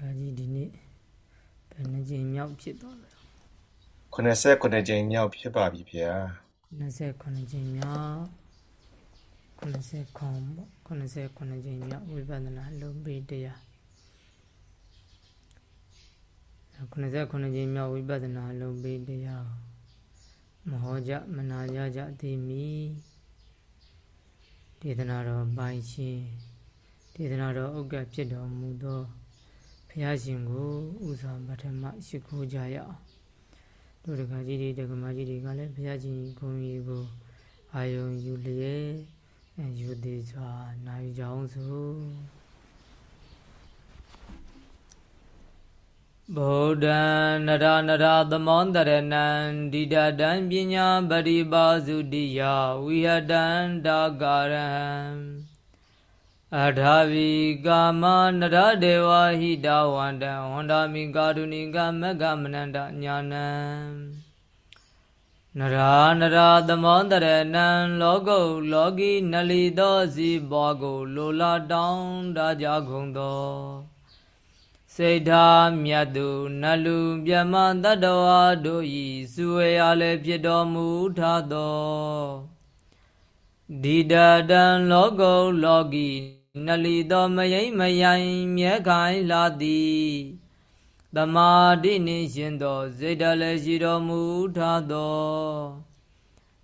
အာကြီးဒီနေ့ဘယ်နှကြိမ်မြောက်ဖြစ်သွားလဲ89ကြိမ်မြောက်ဖြစ်ပါပြီဗျာ89ကြိမ်မြောက်90ခေါင်ပေါ့89ကြိမ်မြောက်ဝိပဿနာလုံးပေးတရား89ကြိမ်မြောက်ဝိပဿနာလုံးပေးတရားမဟောကြမနာကြကြသိမီဒေသနာတော်ပိုင်ရှင်ဒေသနာတော်ဥက္ကဖြစ်တော်မူသောဘု ရားရှင်ကိုဥစွာပထမရှိခိုးကြရအောင်တို့တကကြီးတွေတကမကြီးတွေကလည်းဘုရားရှင်ဂုဏ်ကြီးကိုအာယုံယူလျက်ယူသေးစွာနိုင်ကြအောင်စို့ဗုဒ္ဓံနရနရသမောတရဏံဒိဋ္ဌတံပညာပရိပါစုတိယဝိဟတံဒါကာရံ အထာဝီကာမနရဒေဝဟိတဝန္တံဝန္တာမိကာရုဏိကမကမနန္တညာနံနရာနရာသမောတရဏံလောကုလောကီနလီသောစီဘောကိုလိုလာတောင်းတကြကုန်သောစေထာမြတ်သူနလူမြမတတ္တဝါတို့ဤစုဝေရလည်းဖြစ်တော်မူထသောဒီတတံလောကုလောကီ နလီသောမယိမ့်မယိုင်မြဲခိုင်လာသည်သမာဓိနှင့်ရှင်သောစိတ်တလည်းရှိတော်မူထသော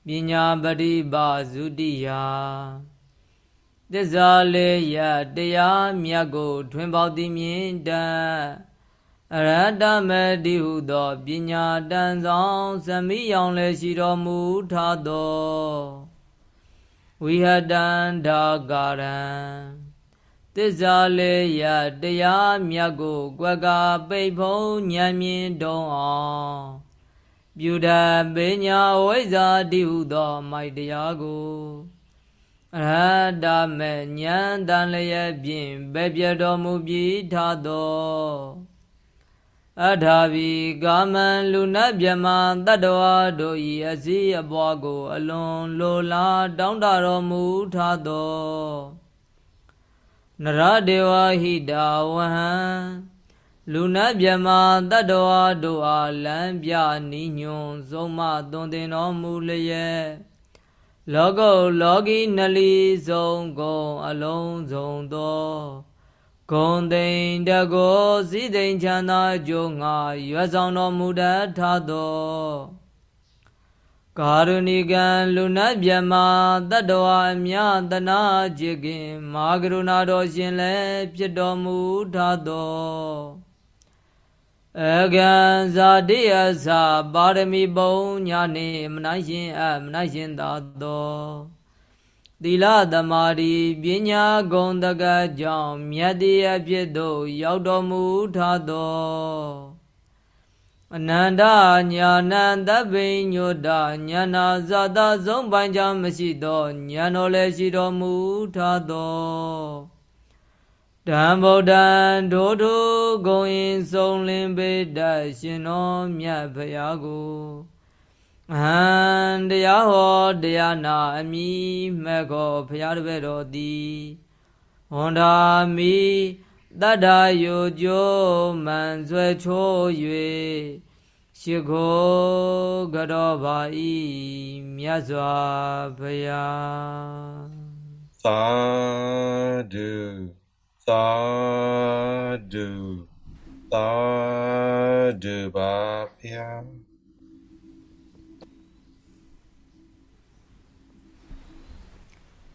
ပညာပရိပါစုတိယသစ္စာလေးရတရားမြတ်ကို ထွင်ပေါသည်မြင်တတ်အရဟတမတိဟုသောပညာတန်ဆောင်သမိယောင်လည်းရှိတော်မူထသောဝိဟတန္တာကာရံ သစ္စာလေးရတရားမြတ်ကိုကွက်ကပိတ်ဖုံးဉာဏ်မြင်တုံးအောင်ပြုတတ်ပညာဝိဇ္ဇာတိဟုသောမိုက်တရားကိုအရဟတမေဉာဏ်တန်လျက်ဖြင့်ပဲပြတော်မူပြီးထသောအထာဘီကာမံလူနတ်မြမတတ္တဝါတို့ဤအစည်းအပွားကို အလွန်လိုလားတောင်းတတော်မူထသော နရဒေဝဟိတာဝဟံလူနတ်မြမတတ္တဝါတို့အားလမ်းပြနိညွန်ဆုံးမသွန်သင်တော်မူလျက်လောကုလောကီနလီဆုံးကုန်အလုံးစုံသောဂုံသိန်တကောစည်းသိန်ချမ်းသာကြိုးငါရွယ်ဆောင်တော်မူတတ်ထသော ကာရုဏီကံလူနတ်မြမတတ္တဝအမြတနာจิตခင်မာကရုဏာတော်ရှင်လည်းဖြစ်တော်မူထသောအကံဇာတိယသပါရမီပုံညာနှင့်မနိုင်ရှင်အမနိုင်ရှင်သာသောသီလသမာဓိပညာဂုဏ်တကကြောင့်မြတ်တရားဖြစ်သို့ရောက်တော်မူထသော အနန္တညာဏသဗ္ဗညုတညာနာဇာတာဆုံးပိုင်းကြောင့်မရှိသောညာတော်လည်းရှိတော်မူထသောဓမ္ဗုဒ္ဓံဒိုထုဂုံရင်ဆုံးလင်းပေတရှင်တော်မြတ်ဖရာကိုအဟံတရားဟောတရားနာအမိမဲ့ကောဘုရားတပည့်တော်သည်ဟွန်ဓာမိ တတ္တာယုကျိုးမန်ဆွဲချိုး၍ရှိခိုးကြောပါဤမြတ်စွာဘုရားသာဓုသာဓုသာဓုပါဗျာ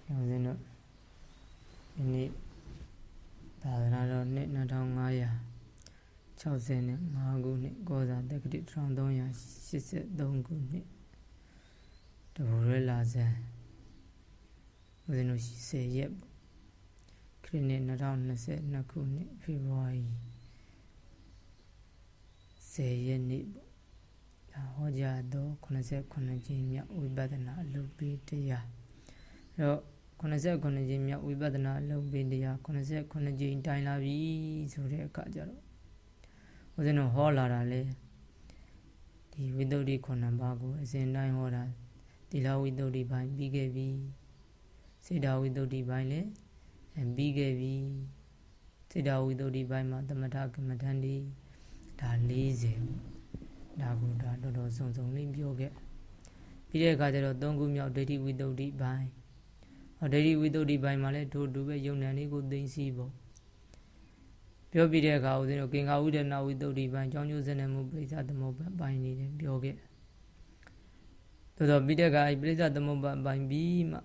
ဦးဇင်းတို့ဒီနေ့ သာသနာတော်နှစ်2565ခုနှစ်ကောဇာတက္ကတိ1383ခုနှစ်တဘူရဲလာဇန်ဦးဇင်းတို့10ရက်ခရစ်နှစ်2022ခုနှစ်ဖေဖော်ဝါရီ10ရက်နေ့ပေါ့ဒါဟောကြားသော89ကြိမ်မြောက်ဝိပဿနာအလုပ်ပေးတရားအဲ့တော့ 89ကြိမ်မြောက်ဝိပဿနာအလုံးပင်တရား89ကြိမ်တိုင်လာပြီဆိုတဲ့အခါကျတော့ဦးဇင်းတို့ဟောလာတာလေဒီဝိတ္တုဒ္ဓိခုနှစ်ပါးကိုအစဉ်တိုင်းဟောတာသီလဝိတ္တုဒ္ဓိပိုင်းပြီးခဲ့ပြီစေတဝိတ္တုဒ္ဓိပိုင်းလည်းပြီးခဲ့ပြီသစေတဝိသုဒ္ဓိပိုင်းမှာသမထကမ္မထန်ဒီဒါ40ဒါကိုဒါတော်တော်စုံစုံလေးပြောခဲ့ပြီးတဲ့အခါကျတော့သုံးခုမြောက်ဒိဋ္ဌိဝိသုဒ္ဓိပိုင်း ဟောဒိဋ္ဌိဝိသုဒ္ဓိပိုင်းမှာလည်းထို့တူပဲယုံနံလေးကိုသိသိဖို့ပြောပြီးတဲ့အခါဦးဇင်းတို့ကင်္ဂဝိဒနာဝိသုဒ္ဓိပိုင်းကြောင်းကျိုးစနေမှုပြိဿသမုပ္ပါပိုင်းနေတယ်ပြောခဲ့တော်တော်ပြီးတဲ့အခါပြိဿသမုပ္ပါပိုင်းပြီးမှ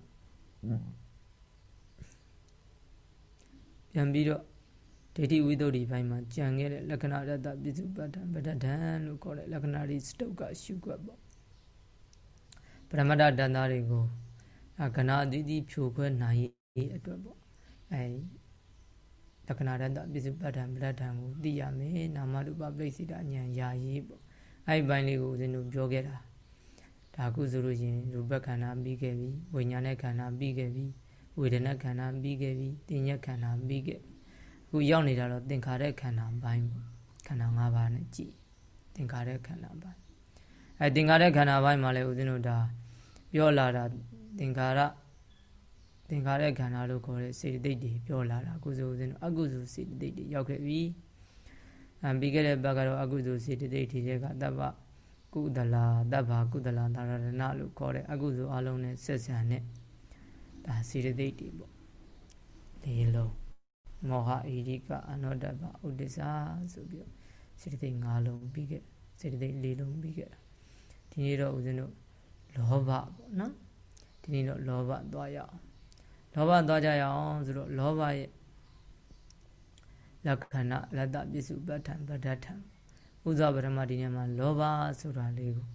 ပြန်ပြီးတော့ဒိဋ္ဌိဝိသုဒ္ဓိပိုင်းမှာကြံခဲ့တဲ့လက္ခဏာရတ္တပိစုပတ္တံပတ္တံလို့ခေါ်တဲ့လက္ခဏာတွေစတုတ်ကရှုွက်ပေါ့ပရမတ္တတန်သားတွေကို ကဏအသီးသီးဖြိုခွဲနိုင်ရေးအတွက်ပေါ့အဲလက္ခဏာရတ္တပိစုပတ္တံပတ္တံကိုသိရမယ်နာမရူပပြိစိတဉာဏ်ရာရေးပေါ့အဲဒီဘိုင်းလေးကိုဦးဇင်းတို့ပြောခဲ့တာဒါကုဆိုလို့ရှင်ရူပခန္ဓာပြီးခဲ့ပြီဝိညာဉ်နဲ့ခန္ဓာပြီးခဲ့ပြီဝေဒနာခန္ဓာပြီးခဲ့ပြီတင်ညက်ခန္ဓာပြီးခဲ့အခုရောက်နေတာတော့သင်္ခါရခန္ဓာပိုင်းပေါ့ခန္ဓာ၅ပါးနဲ့ကြည်သင်္ခါရခန္ဓာပိုင်းအဲသင်္ခါရခန္ဓာပိုင်းမှာလည်းဦးဇင်းတို့ဒါပြောလာတာ သင်္ခါရသင်္ခါရခန္ဓာလို့ခေါ်တဲ့စေတသိက်တွေပြောလာတာကုသိုလ်ဦးဇင်းတို့အကုသိုလ်စေတသိက်တွေရောက်ခဲ့ပြီအံပြီးခဲ့တဲ့ဘက်ကတော့အကုသိုလ်စေတသိက်တွေကတပ္ပကုသလာတဗ္ဗကုသလာသာရဏလို့ခေါ်တဲ့အကုသိုလ်အလုံးနဲ့ဆက်ဆံတဲ့ဒါစေတသိက်တွေပေါ့လေးလုံးမောဟဣရိကအနောတပဥဒိစ္စဆိုပြီးတော့စေတသိက်၅လုံးပြီးခဲ့စေတသိက်၄လုံးပြီးခဲ့ဒီနေ့တော့ဦးဇင်းတို့လောဘပေါ့နော် ဒီနေ့တော့လောဘသွားရအောင်လောဘသွားကြရအောင်ဆိုတော့လောဘရဲ့လက္ခဏာလတ္တပစ္စုပ္ပထံပဋ္ဌထံဥဇပရမဒီနေ့မှာလောဘဆိုတာလေးကို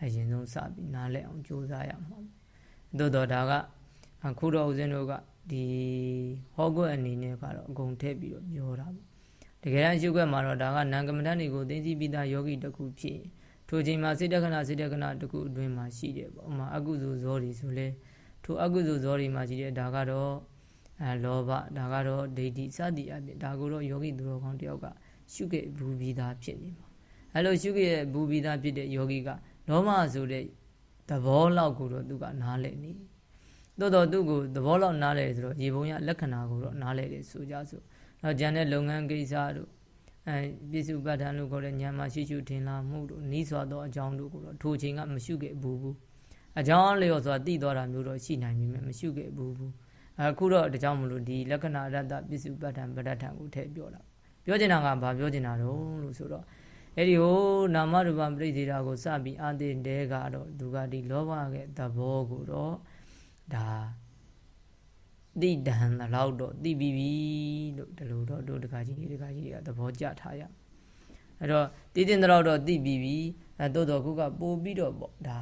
အရင်ဆုံးစပြီးနားလည်အောင်ကြိုးစားရမှာသို့တော့ဒါကအခုတော့ဦးဇင်းတို့ကဒီဟောကွက်အနေနဲ့ကတော့အကုန်ထည့်ပြီးတော့ပြောတာပေါ့တကယ်တမ်းရှုခွက်မှာတော့ဒါကနံကမ္မဋ္ဌာန်းတွေကိုသိသိပြီးသားယောဂီတစ်ခုဖြစ် ထိုချိန်မှာစိတ်တက္ကနာစိတ်တက္ကနာတစ်ခုအတွင်းမှာရှိတယ်ပေါ့ဥမာအကုသိုလ်ဇောတွေဆိုလဲထိုအကုသိုလ်ဇောတွေမှာရှိတဲ့ဒါကတော့အဲလောဘဒါကတော့ဒိဋ္ဌိစသည်အပြင်ဒါကိုတော့ယောဂီသူတော်ကောင်းတယောက်ကရှုခဲ့ဘူးပြီးသားဖြစ်နေမှာအဲလိုရှုခဲ့ဘူးပြီးသားဖြစ်တဲ့ယောဂီကလောမဆိုတဲ့သဘောလောက်ကိုတော့သူကနားလည်နေတော်တော်သူ့ကိုသဘောလောက်နားလဲဆိုတော့ရေပုံရလက္ခဏာကိုတော့နားလဲတယ်ဆိုကြဆိုတော့ကျန်တဲ့လုပ်ငန်းကိစ္စတို့ အဲပြစ္စုပ္ပတ္ထန်လို့ခေါ်တဲ့ဉာဏ်မှာရှိရှုထင်လာမှုတို့နီးစွာသောအကြောင်းတို့ကိုတော့ထိုချိန်ကမရှုခဲ့ဘူးဘူးအကြောင်းလျော်စွာသိသွားတာမျိုးတော့ရှိနိုင်ပြီမဲ့မရှုခဲ့ဘူးဘူးအခုတော့ဒါကြောင့်မလို့ဒီလက္ခဏာရတ္တပြစ္စုပ္ပတ္ထန်ပဋ္ဌာန်ကိုထည့်ပြောတာပြောချင်တာကဘာပြောချင်တာတော့လို့ဆိုတော့အဲ့ဒီဟိုနာမရူပပရိသေတာကိုစပြီးအာတိတဲကတော့သူကဒီလောဘရဲ့သဘောကိုတော့ဒါ သိတန်တော့တော့သိပြီးပြီလို့ဒီလိုတော့တို့တခါကြီးတွေတခါကြီးတွေကသဘောကျထားရအဲ့တော့သိတင်တော့တော့သိပြီးပြီအဲတိုးတော့ခုကပို့ပြီးတော့ပေါ့ဒါ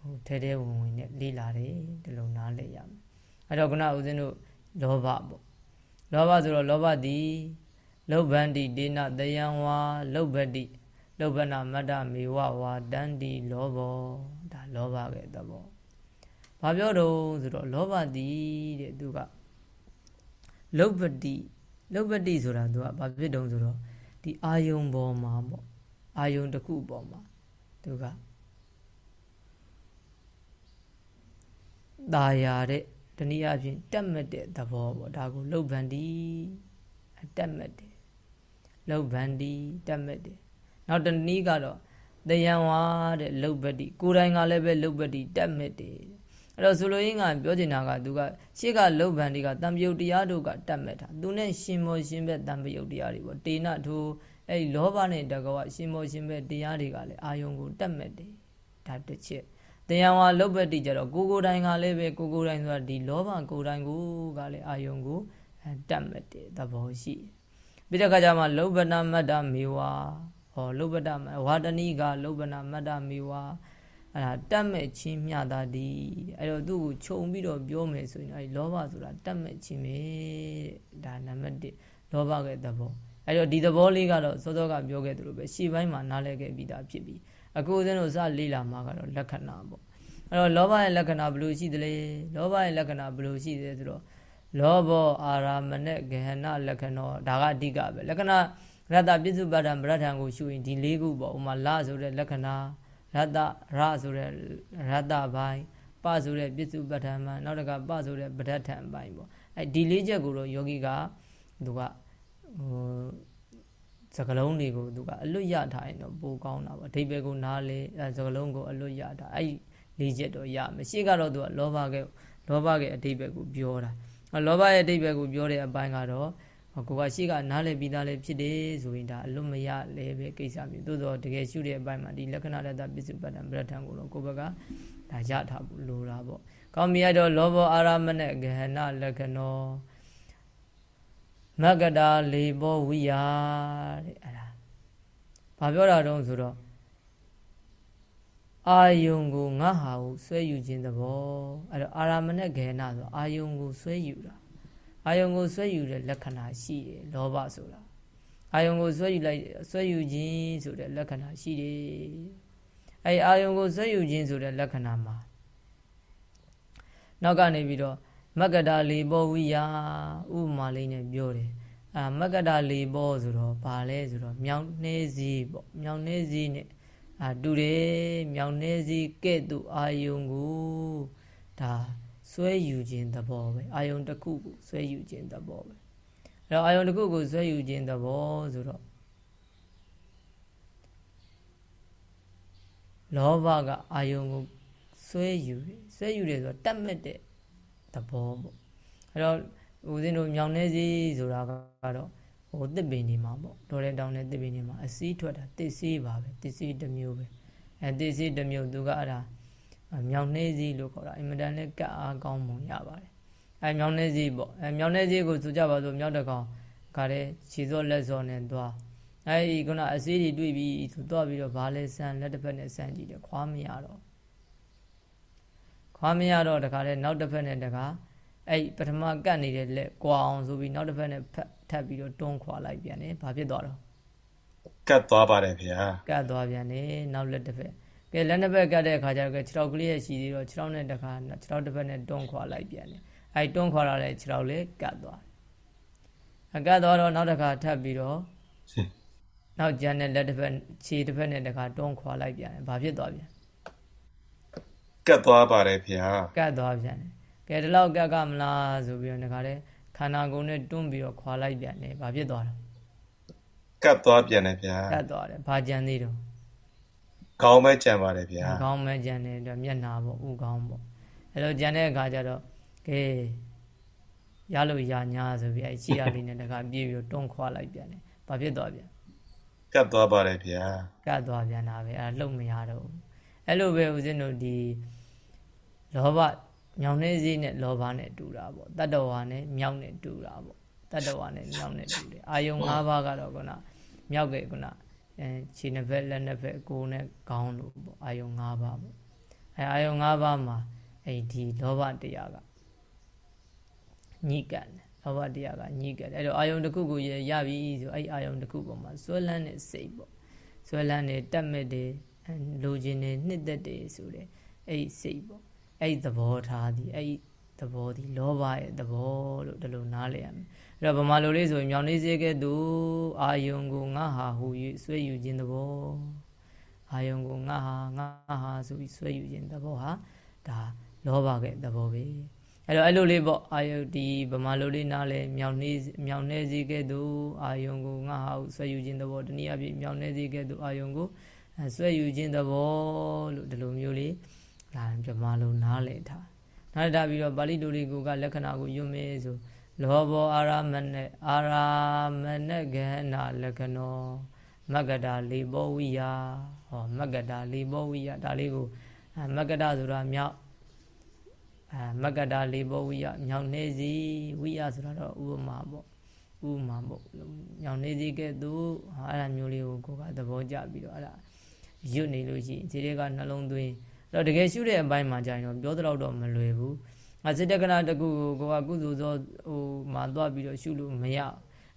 ဟိုထဲထဲဝင်ဝင်နဲ့လေးလာတယ်ဒီလိုနားလဲရမယ်အဲ့တော့ခုနဦးဇင်းတို့လောဘပေါ့လောဘဆိုတော့လောဘသည်လောဘန္တိဒေနတယံဝါလောဘတိလောဘနာမတ္တမေဝဝါတန္တိလောဘောဒါလောဘရဲ့သဘော ဘာပြောတော့ဆိုတော့လောဘသည်တဲ့သူကလောဘတိလောဘတိဆိုတာသူကဘာဖြစ်တုံးဆိုတော့ဒီအာယုံပေါ်မှာပေါ့အာယုံတစ်ခုပေါ်မှာသူကตาရတဲ့တနည်းအားဖြင့်တက်မက်တဲ့သဘောပေါ့ဒါကိုလောဘန္တိတက်မက်တယ်လောဘန္တိတက်မက်တယ်နောက်တနည်းကတော့တယံဝါတဲ့လောဘတိကိုယ်တိုင်ကလည်းပဲလောဘတိတက်မက်တယ် အဲ့တော့ဆိုလိုရင်းကပြောချင်တာကသူကရှေ့ကလုတ်ဗန်တွေကတံပယုတ်တရားတို့ကတတ်မဲ့တာသူနဲ့ရှင်မောရှင်ဘက်တံပယုတ်တရားတွေပေါ့တေနထိုအဲ့လောဘနဲ့တကောရှင်မောရှင်ဘက်တရားတွေကလည်းအာယုံကိုတတ်မဲ့တယ်ဒါတစ်ချက်တရားဝါလုတ်ဘက်တိကြတော့ကိုကိုတိုင်ကလည်းပဲကိုကိုတိုင်ဆိုတာဒီလောဘကိုတိုင်ကိုကလည်းအာယုံကိုတတ်မဲ့တယ်သဘောရှိပြီးတဲ့အခါကျမှလုတ်ဗနာမတ္တမေဝါဟောလုတ်ဗတဝါတဏိကလုတ်ဗနာမတ္တမေဝါ အဲ့ဒါတတ်မဲ့ချင်းမြတာဒီအဲ့တော့သူ့ကိုခြုံပြီးတော့ပြောမယ်ဆိုရင်အဲ့လောဘဆိုတာတတ်မဲ့ချင်းပဲတဲ့ဒါနံပါတ်1လောဘရဲ့သဘောအဲ့တော့ဒီသဘောလေးကတော့စောစောကပြောခဲ့သလိုပဲရှေ့ပိုင်းမှာနားလည်ခဲ့ပြီးသားဖြစ်ပြီးအခုဦးဇင်းတို့စလေးလာမှာကတော့လက္ခဏာပေါ့အဲ့တော့လောဘရဲ့လက္ခဏာဘယ်လိုရှိသလဲလောဘရဲ့လက္ခဏာဘယ်လိုရှိသလဲဆိုတော့လောဘောအာရမနဲ့ဂဟနလက္ခဏောဒါကအဓိကပဲလက္ခဏာရတ္တပြစ္စုပ္ပတ္တပရထံကိုရှုရင်ဒီ၄ခုပေါ့ဥမာလဆိုတဲ့လက္ခဏာ ရတ္တရဆိုတဲ့ရတ္တပိုင်းပဆိုတဲ့ပြစ္စုပ္ပတ္ထမနောက်တကပဆိုတဲ့ပဋ္ဌထံပိုင်းပေါ့အဲဒီလေးချက်ကိုတော့ယောဂီကသူကဟိုစကလုံးတွေကိုသူကအလွတ်ရထားရင်တော့ပိုကောင်းတာပေါ့အဓိပ္ပာယ်ကိုနားလေစကလုံးကိုအလွတ်ရထားအဲ့လေးချက်တော့ရမယ်ရှေ့ကတော့သူကလောဘကလောဘရဲ့အဓိပ္ပာယ်ကိုပြောတာလောဘရဲ့အဓိပ္ပာယ်ကိုပြောတဲ့အပိုင်းကတော့ ကိုကရှိကနားလည်ပြီးသားလည်းဖြစ်တယ်ဆိုရင်ဒါအလွတ်မရလည်းပဲကိစ္စမျိုးသို့တော့တကယ်ရှုတဲ့အပိုင်းမှာဒီလက္ခဏာတတပစ္စုပ္ပတံပရထံကိုတော့ကိုဘက်ကဒါရထားဖို့လိုတာပေါ့ကောင်းမြတ်တော့လောဘောအာရမနဲ့ဂဟဏလက္ခဏောမဂ္ဂတာလေဘောဝိယတဲ့အဲ့ဒါဘာပြောတာတုံးဆိုတော့အာယုံကိုငါဟာဟုဆွဲယူခြင်းသဘောအဲ့တော့အာရမနဲ့ဂဟဏဆိုအာယုံကိုဆွဲယူတာ အာယုံကိုဆွဲယူတဲ့လက္ခဏာရှိတယ်လောဘဆိုတာအာယုံကိုဆွဲယူလိုက်ဆွဲယူခြင်းဆိုတဲ့လက္ခဏာရှိတယ်အဲအာယုံကိုဆွဲယူခြင်းဆိုတဲ့လက္ခဏာမှာနောက်ကနေပြီးတော့မက္ကတာလေဘောဝိယဥပမာလေးနဲ့ပြောတယ်အာမက္ကတာလေဘောဆိုတော့ဘာလဲဆိုတော့မြောင်နှဲစည်းပေါ့မြောင်နှဲစည်းနဲ့အာတူတယ်မြောင်နှဲစည်းကဲ့သို့အာယုံကိုဒါ ဆွဲယူခြင်းသဘောပဲအာယုံတစ်ခုကိုဆွဲယူခြင်းသဘောပဲအဲ့တော့အာယုံတစ်ခုကိုဆွဲယူခြင်းသဘောဆိုတော့လောဘကအာယုံကိုဆွဲယူတယ်ဆွဲယူတယ်ဆိုတော့တတ်မဲ့တဲ့သဘောပေါ့အဲ့တော့ဦးဇင်းတို့မြောင်နေစီဆိုတာကတော့ဟိုတစ်ပင်နေမှာပေါ့တော်တဲ့တောင်းတဲ့တစ်ပင်နေမှာအစည်းထွက်တာတစ်စည်းပါပဲတစ်စည်းတစ်မျိုးပဲအဲတစ်စည်းတစ်မျိုးသူကအဲ့ဒါ မြောင်နှေးစည်းလို့ခေါ်တာအင်မတန်လည်းကတ်အားကောင်းမှုရပါတယ်အဲမြောင်နှေးစည်းပေါ့အဲမြောင်နှေးစည်းကိုဆိုကြပါစို့မြောက်တကောင်ကလည်းခြေစောလက်စောနဲ့သွားအဲဒီခုနအစည်းတွေတွေ့ပြီးသူသွားပြီးတော့ဘာလဲဆန်လက်တစ်ဖက်နဲ့ဆန်ကြည့်တယ်ခွာမရတော့ခွာမရတော့တခါလဲနောက်တစ်ဖက်နဲ့တခါအဲ့ပထမကတ်နေတဲ့လက်ကွာအောင်ဆိုပြီးနောက်တစ်ဖက်နဲ့ဖက်ထပ်ပြီးတော့တွန်းခွာလိုက်ပြန်တယ်ဘာဖြစ်သွားတော့ကတ်သွားပါတယ်ဗျာကတ်သွားပြန်တယ်နောက်လက်တစ်ဖက် ကဲလက်နှစ်ဘက်ကတ်တဲ့အခါကျတော့ခြေထောက်ကလေးရဲ့ရှိသေးတော့ခြေထောက်နဲ့တခါခြေထောက်တစ်ဖက်နဲ့တွန်းခွာလိုက်ပြန်တယ်အဲ့တွန်းခွာလာတဲ့ခြေထောက်လေးကတ်သွားအကတ်သွားတော့နောက်တစ်ခါထပ်ပြီးတော့နောက်ကျန်တဲ့လက်တစ်ဖက်ခြေတစ်ဖက်နဲ့တခါတွန်းခွာလိုက်ပြန်တယ်ဘာဖြစ်သွားပြန်ကတ်သွားပါတယ်ဗျာကတ်သွားပြန်တယ်ကဲဒီလောက်ကတ်ကမလားဆိုပြီးတော့တခါလေခန္ဓာကိုယ်နဲ့တွန်းပြီးတော့ခွာလိုက်ပြန်တယ်ဘာဖြစ်သွားတော့ကတ်သွားပြန်တယ်ဗျာကတ်သွားတယ်ဘာကြံသေးတော့ ခေါင်းပဲကြံပါတယ်ဗျာခေါင်းပဲကြံတယ်တော့မျက်နာပေါ့ဥခေါင်းပေါ့အဲ့လိုကြံတဲ့အခါကျတော့ကဲရလို့ရညာဆိုပြီးအဲ့ချီရလေးနဲ့တခါပြေးပြီးတော့တွန်းခွာလိုက်ပြန်တယ်ဘာဖြစ်သွားပြန်ကတ်သွားပါတယ်ဗျာကတ်သွားပြန်တာပဲအဲ့လှုပ်မရတော့ဘူးအဲ့လိုပဲဦးဇင်းတို့ဒီလောဘမြောင်နေစည်းနဲ့လောဘနဲ့တူတာပေါ့တတ္တဝါနဲ့မြောက်နဲ့တူတာပေါ့တတ္တဝါနဲ့မြောက်နဲ့တူတယ်အာယုံ၅ပါးကတော့ခုနမြောက်ကဲခုန အဲခြေနှစ်ဖက်လက်နှစ်ဖက်ကိုယ်နဲ့ခေါင်းလို့ပေါ့အာယုံ၅ပါးပေါ့အဲအာယုံ၅ပါးမှာအဲ့ဒီလောဘတရားကညှိကန်တယ်လောဘတရားကညှိကန်တယ်အဲ့တော့အာယုံတစ်ခုကိုရရပြီဆိုအဲ့အာယုံတစ်ခုပေါ်မှာဆွဲလန်းတဲ့စိတ်ပေါ့ဆွဲလန်းတဲ့တက်မဲ့တဲ့လိုချင်တဲ့နှစ်သက်တဲ့ဆိုတဲ့အဲ့စိတ်ပေါ့အဲ့သဘောထားသည်အဲ့သဘောသည်လောဘရဲ့သဘောလို့ဒီလိုနားလည်ရမယ် အဲ့တော့ဗမာလိုလေးဆိုရင်မြောင်နေစေကဲ့သို့အာယုံကိုငါဟာဟူ၍ဆွဲယူခြင်းသဘောအာယုံကိုငါဟာငါဟာဆိုပြီးဆွဲယူခြင်းသဘောဟာဒါလောဘကဲ့သဘောပဲအဲ့တော့အဲ့လိုလေးပေါ့အာယုဒီဗမာလိုလေးနားလဲမြောင်နေမြောင်နေစေကဲ့သို့အာယုံကိုငါဟာဟုဆွဲယူခြင်းသဘောတနည်းအားဖြင့်မြောင်နေစေကဲ့သို့အာယုံကိုဆွဲယူခြင်းသဘောလို့ဒီလိုမျိုးလေးဒါဗမာလိုနားလည်ထားနားလည်ထားပြီးတော့ပါဠိလိုလေးကိုကလက္ခဏာကိုယွမေဆို လောဘောအာရမနဲ့အာရမနဲ့ဂဟနာလက္ခဏောမဂ္ဂတာလေဘောဝိယဟောမဂ္ဂတာလေဘောဝိယဒါလေးကိုမဂ္ဂတာဆိုတာမြောက်အဲမဂ္ဂတာလေဘောဝိယမြောက်နေစီဝိယဆိုတာတော့ဥပမာပေါ့ဥပမာပေါ့မြောက်နေစီကဲ့သို့အဲ့ဒါမျိုးလေးကိုကိုကသဘောကျပြီးတော့အဲ့ဒါရွတ်နေလို့ရှိရင်ခြေတွေကနှလုံးသွင်းတော့တကယ်ရှုတဲ့အပိုင်းမှာကြာရင်တော့ပြောတော့တော့မလွယ်ဘူး အစိတကနာတကူကိုကိုကကုသိုလ်သောဟိုမှာသွားပြီးတော့ရှုလို့မရ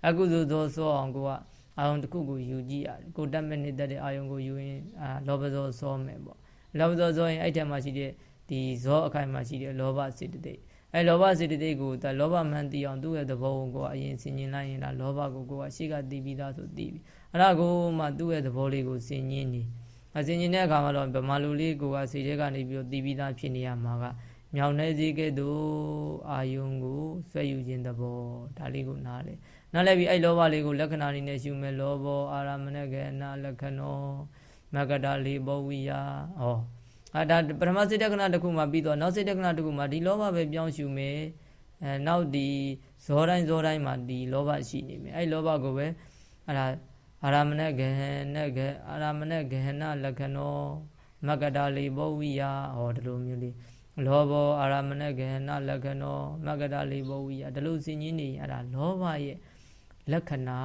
အကုသိုလ်သောစောအောင်ကိုကအာယုံတစ်ခုကိုယူကြည့်ရတယ်ကိုတက်မဲ့နေတဲ့အာယုံကိုယူရင်အာလောဘဇောစောမယ်ပေါ့လောဘဇောစောရင်အဲ့ထက်မှာရှိတဲ့ဒီဇောအခိုင်မှာရှိတဲ့လောဘစေတသိက်အဲလောဘစေတသိက်ကိုဒါလောဘမှန်သိအောင်သူ့ရဲ့သဘောကိုကိုကအရင်ဆင်ញင်လိုက်ရင်ဒါလောဘကိုကိုကရှေ့ကသိပြီးသားဆိုသိပြီအဲ့ဒါကိုမှသူ့ရဲ့သဘောလေးကိုဆင်ញင်နေအစဉ်ញင်တဲ့အခါမှာတော့ဗမာလူလေးကိုကစီတဲ့ကနေပြီးတော့တီးပြီးသားဖြစ်နေရမှာက မြောင်နေစည်းကဲ့သို့အာယုံကိုဆွဲယူခြင်းသဘောဒါလေးကိုနားလေနားလည်ပြီးအဲ့လောဘလေးကိုလက္ခဏာလေးနဲ့ရှုမယ်လောဘောအာရမဏကေနာလက္ခဏောမကတာလေးဘောဝိယဟောအာဒါပထမစိတ်တက္ကနာတစ်ခုမှပြီးတော့နောက်စိတ်တက္ကနာတစ်ခုမှဒီလောဘပဲပြောင်းရှုမယ်အဲနောက်ဒီဇောတိုင်းဇောတိုင်းမှာဒီလောဘရှိနေမယ်အဲ့လောဘကိုပဲအဲ့ဒါအာရမဏဂဟနဂအာရမဏဂဟနလက္ခဏောမကတာလေးဘောဝိယဟောဒီလိုမျိုးလေး လောဘောအာရမဏဂဟနလက္ခဏောမကတာလေးဘောဝိယဒီလိုစဉ်းကြီးနေအဲ့ဒါလောဘရဲ့လက္ခဏာ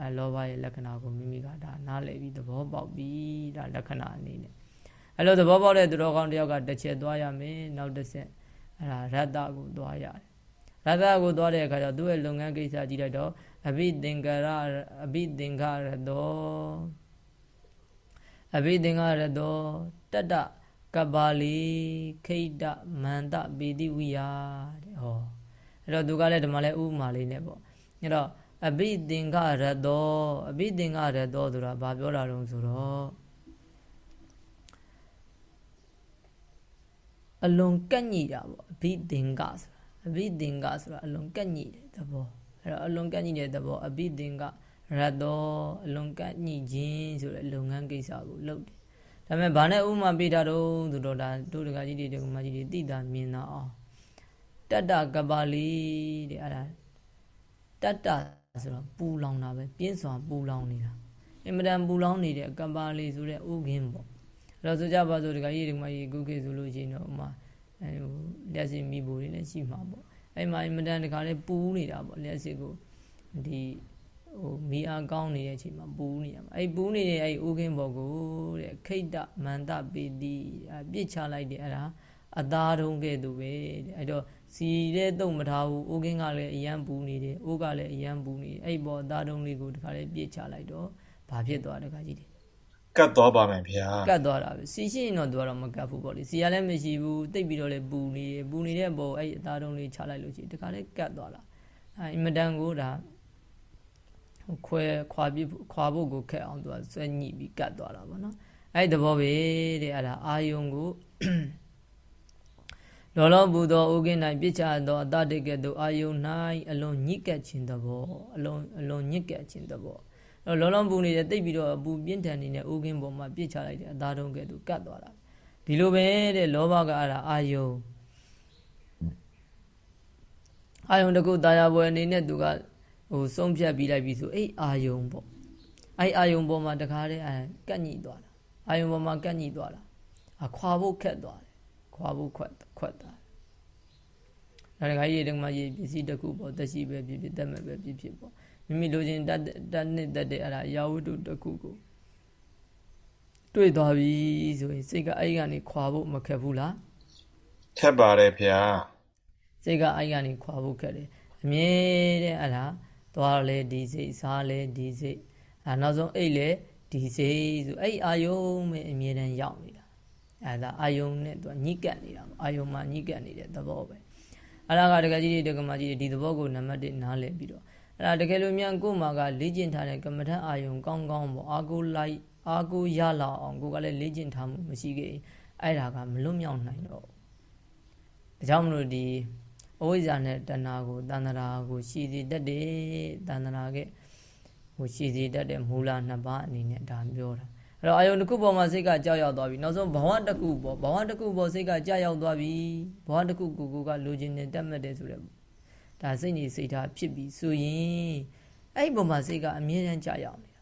အဲလောဘရဲ့လက္ခဏာကိုမိမိကဒါနားလည်ပြီးသဘောပေါက်ပြီးဒါလက္ခဏာအနေနဲ့အဲလိုသဘောပေါက်တဲ့သူတော်ကောင်းတယောက်ကတစ်ချက်သွားရမယ်နောက်တစ်ဆက်အဲဒါရတ္တကိုသွားရတယ်ရတ္တကိုသွားတဲ့အခါကျတော့သူ့ရဲ့လုပ်ငန်းကိစ္စကြည့်လိုက်တော့အဘိသင်္ကရအဘိသင်္ကရတောအဘိသင်္ကရတောတတ္တ ကပ္ပါလီခိတ္တမန္တပေတိဝိယတဲ့ဟောအဲ့တော့သူကလည်းဒီမှာလည်းဥပမာလေးနဲ့ပေါ့အဲ့တော့အဘိသင်္ကရတောအဘိသင်္ကရတောဆိုတာဘာပြောတာတုံးဆိုတော့အလွန်ကန့်ညိတာပေါ့အဘိသင်္ကဆိုတာအဘိသင်္ကဆိုတာအလွန်ကန့်ညိတဲ့သဘောအဲ့တော့အလွန်ကန့်ညိတဲ့သဘောအဘိသင်္ကရတောအလွန်ကန့်ညိခြင်းဆိုတဲ့လုပ်ငန်းကိစ္စကိုလုပ်တယ် ဒါပေမဲ့ဘာနဲ့ဥမာပေးတာတော့ဆိုတော့ဒါတို့တကကြီးတွေတကမကြီးတွေသိတာမြင်တာအောင်တတ္တကပါလီတဲ့အဲ့ဒါတတ္တဆိုတော့ပူလောင်တာပဲပြင်းစွာပူလောင်နေတာအင်မတန်ပူလောင်နေတဲ့ကပါလီဆိုတဲ့ဥခင်းပေါ့အဲ့တော့ဆိုကြပါစို့တကကြီးတကမကြီးကုခေဆိုလို့ရှိရင်တော့ဥမာအဲဟိုလက်စီမိဘူတွေလည်းရှိမှာပေါ့အဲ့မှာအင်မတန်တခါလေးပူနေတာပေါ့လက်စီကိုဒီ ဟိုမီအားကောင်းနေတဲ့အချိန်မှာပူနေရမှာအဲ့ပူနေတဲ့အဲ့ဥခင်းဘောကိုတဲ့ခိတ္တမန္တပေတိအပြစ်ချလိုက်တယ်အဲ့ဒါအသားတုံးကဲ့သို့ပဲတဲ့အဲ့တော့စီတဲ့တုံမထားဘူးဥခင်းကလည်းအယံပူနေတယ်ဥကလည်းအယံပူနေတယ်အဲ့ဘောအသားတုံးလေးကိုတခါလေးပြစ်ချလိုက်တော့ဘာဖြစ်သွားတခါကြီးတယ်ကတ်သွားပါမယ်ဗျာကတ်သွားတာပဲစီရှိရင်တော့သူကတော့မကတ်ဘူးပေါ့လေစီကလည်းမရှိဘူးတိတ်ပြီးတော့လည်းပူနေတယ်ပူနေတဲ့ဘောအဲ့အသားတုံးလေးချလိုက်လို့ရှိရင်တခါလေးကတ်သွားတာအဲ့အင်မတန်ကိုဒါ ခွဲခွာပြခွာဖို့ကိုခက်အောင်သူကဆွဲညှိပြီးကတ်သွားတာပေါ့နော်အဲ့ဒီသဘောပဲတဲ့အဲ့ဒါအာယုံကိုလောလောဘူးသောဥကိ၌ပြစ်ချသောအတ္တကဲ့သို့အာယုံ၌အလွန်ညစ်ကပ်ခြင်းသဘောအလွန်အလွန်ညစ်ကပ်ခြင်းသဘောလောလောဘူးနေတဲ့တိတ်ပြီးတော့အပူပြင်းထန်နေတဲ့ဥကိပေါ်မှာပြစ်ချလိုက်တဲ့အသားတုံးကဲ့သို့ကတ်သွားတာဒီလိုပဲတဲ့လောဘကအဲ့ဒါအာယုံအာယုံတကုတာယာပွဲအနေနဲ့သူက ဟိုဆုံးဖြတ်ပြီးလိုက်ပြီဆိုအဲ့အာယုံပေါ့အဲ့အာယုံပေါ်မှာတခါတည်းအဲကန့်ညိသွားတာအာယုံပေါ်မှာကန့်ညိသွားတာအခွာဖို့ခက်သွားတယ်ခွာဖို့ခွက်ခွက်တာဒါတခါကြီးတကမှရေးပစ္စည်းတစ်ခုပေါ့တက်ရှိပဲဖြစ်ဖြစ်တက်မဲ့ပဲဖြစ်ဖြစ်ပေါ့မိမိလိုချင်တတ်တတ်နှစ်တက်တဲ့အဲ့ဒါရာဝတ္ထုတစ်ခုကိုတွေ့သွားပြီဆိုရင်စိတ်ကအဲ့ကနေခွာဖို့မခက်ဘူးလားခက်ပါတယ်ဗျာစိတ်ကအဲ့ကနေခွာဖို့ခက်တယ်အမြဲတမ်းအဲ့ဒါ သွားလဲဒီစိတ်စားလဲဒီစိတ်အဲနောက်ဆုံးအိတ်လဲဒီစိတ်ဆိုအဲ့အာယုံပဲအမြဲတမ်းရောက်နေတာအဲဒါအာယုံနဲ့သူကညှိကပ်နေတာအာယုံမှာညှိကပ်နေတဲ့သဘောပဲအဲ့ဒါကတကယ်ကြီးတကယ်မကြီးဒီသဘောကိုနံပါတ်1နားလည်ပြီးတော့အဲ့ဒါတကယ်လို့မြန်ကို့မှာကလေ့ကျင့်ထားတဲ့ကမ္မထအာယုံကောင်းကောင်းပေါ့အာကိုလိုက်အာကိုရလာအောင်ကိုကလည်းလေ့ကျင့်ထားမှုမရှိခဲ့အဲ့ဒါကမလွတ်မြောက်နိုင်တော့ဒါကြောင့်မလို့ဒီ အဝိဇ္ဇာနဲ့တဏှာကိုတဏှာကိုရှည်စီတတ်တယ်တဏှာကဟိုရှည်စီတတ်တဲ့မူလနှစ်ပါးအနေနဲ့ဒါပြောတာအဲ့တော့အာယုန်တစ်ခုပေါ်မှာစိတ်ကကြောက်ရောက်သွားပြီနောက်ဆုံးဘဝတစ်ခုပေါ်ဘဝတစ်ခုပေါ်စိတ်ကကြောက်ရောက်သွားပြီဘဝတစ်ခုကိုကိုကလိုချင်နေတတ်မှတ်တယ်ဆိုတဲ့ဒါစိတ်နေစိတ်ထားဖြစ်ပြီဆိုရင်အဲ့ဒီပုံမှာစိတ်ကအမြဲတမ်းကြောက်ရောက်နေတာ